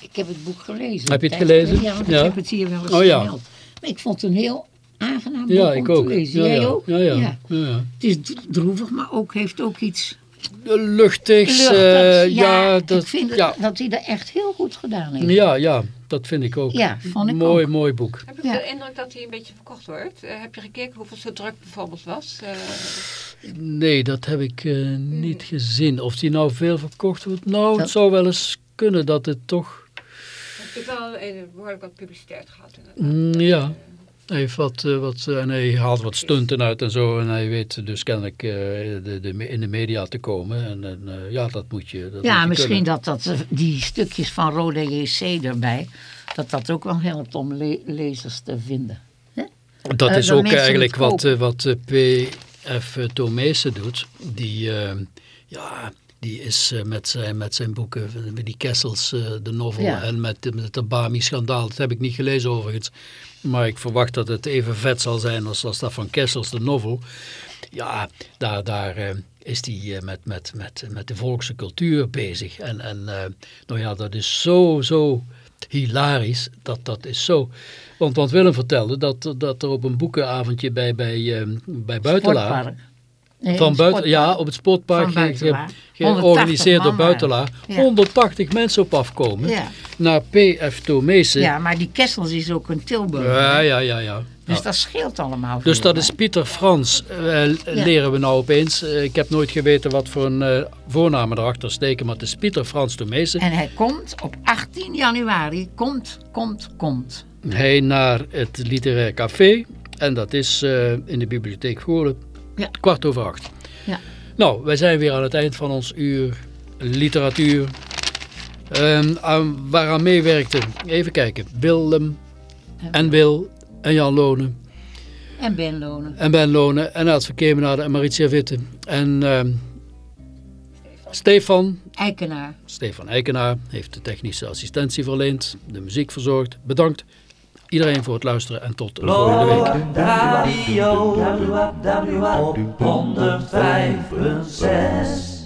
Ik heb het boek gelezen. Heb je het gelezen? Ja, ja. ik heb het hier wel eens oh, ja. gemeld. Maar ik vond het een heel aangenaam boek ja, om ik te ook. lezen. Ja, Jij ja. ook? Ja, ja. ja. ja. Het is droevig, maar ook heeft ook iets luchtigs. luchtigs. Uh, ja, ja, dat, ik vind ja. dat hij dat echt heel goed gedaan heeft. Ja, ja, dat vind ik ook. Ja, vond ik mooi, ook. mooi boek. Heb ik Ja. de indruk dat hij een beetje verkocht wordt? Eh, heb je gekeken hoeveel zo druk bijvoorbeeld was? Eh, Nee, dat heb ik uh, niet gezien. Of die nou veel verkocht wordt? Nou, Dat- het zou wel eens kunnen dat het toch... het heeft wel eh, behoorlijk wat publiciteit gehad. inderdaad. Mm, ja, heeft wat, uh, wat, uh, en hij haalt wat stunten uit en zo. En hij weet dus kennelijk uh, de, de, in de media te komen. En, en uh, ja, dat moet je dat Ja, moet je misschien kunnen. dat, dat eh, die stukjes van Rode JC erbij, dat dat ook wel helpt om le lezers te vinden. Dat eh, is ook eigenlijk wat, wat P.F. Tomezen doet. Die, ja, die is uh, met, zijn, met zijn boeken, met die Kessels, uh, de novel, Ja. en met, met het Abami-schandaal. Dat heb ik niet gelezen overigens. Maar ik verwacht dat het even vet zal zijn als, als dat van Kessels, de novel. Ja, daar, daar uh, is hij met, met, met, met de volkse cultuur bezig. En, en nou ja, dat is zo, zo hilarisch. Dat, dat is zo... Want, want Willem vertelde dat, dat er op een boekenavondje bij, bij, bij Buitelaar... Nee, van buiten, ja, op het sportpark georganiseerd door 180 man Buitelaar. Ja. 180 mensen op afkomen. Ja. Naar P.F. Tomezen. ja, maar die Kessels is ook een Tilburg. ja, ja, ja. ja. Dus Ja. dat scheelt allemaal. Dus dat is Pieter Frans, eh, leren we nou opeens. Eh, ik heb nooit geweten wat voor een eh, voornamen erachter steken, maar het is Pieter Frans Tomezen. En hij komt op 18 januari, komt, komt, komt. Hij naar het literair café en dat is in de bibliotheek Goorlen, Ja. kwart over acht. Ja. Nou, wij zijn weer aan het eind van ons uur literatuur. Ehm, aan, waaraan meewerkten, even kijken, Willem en Wil en Jan Lonen En Ben Lonen. en Ben Lonen en Aad van Kemenade en Maritia Witte en ehm, Stefan, Eikenaar. Stefan Eikenaar heeft de technische assistentie verleend, de muziek verzorgd. Bedankt iedereen voor het luisteren en tot de volgende week. Radio op 105.6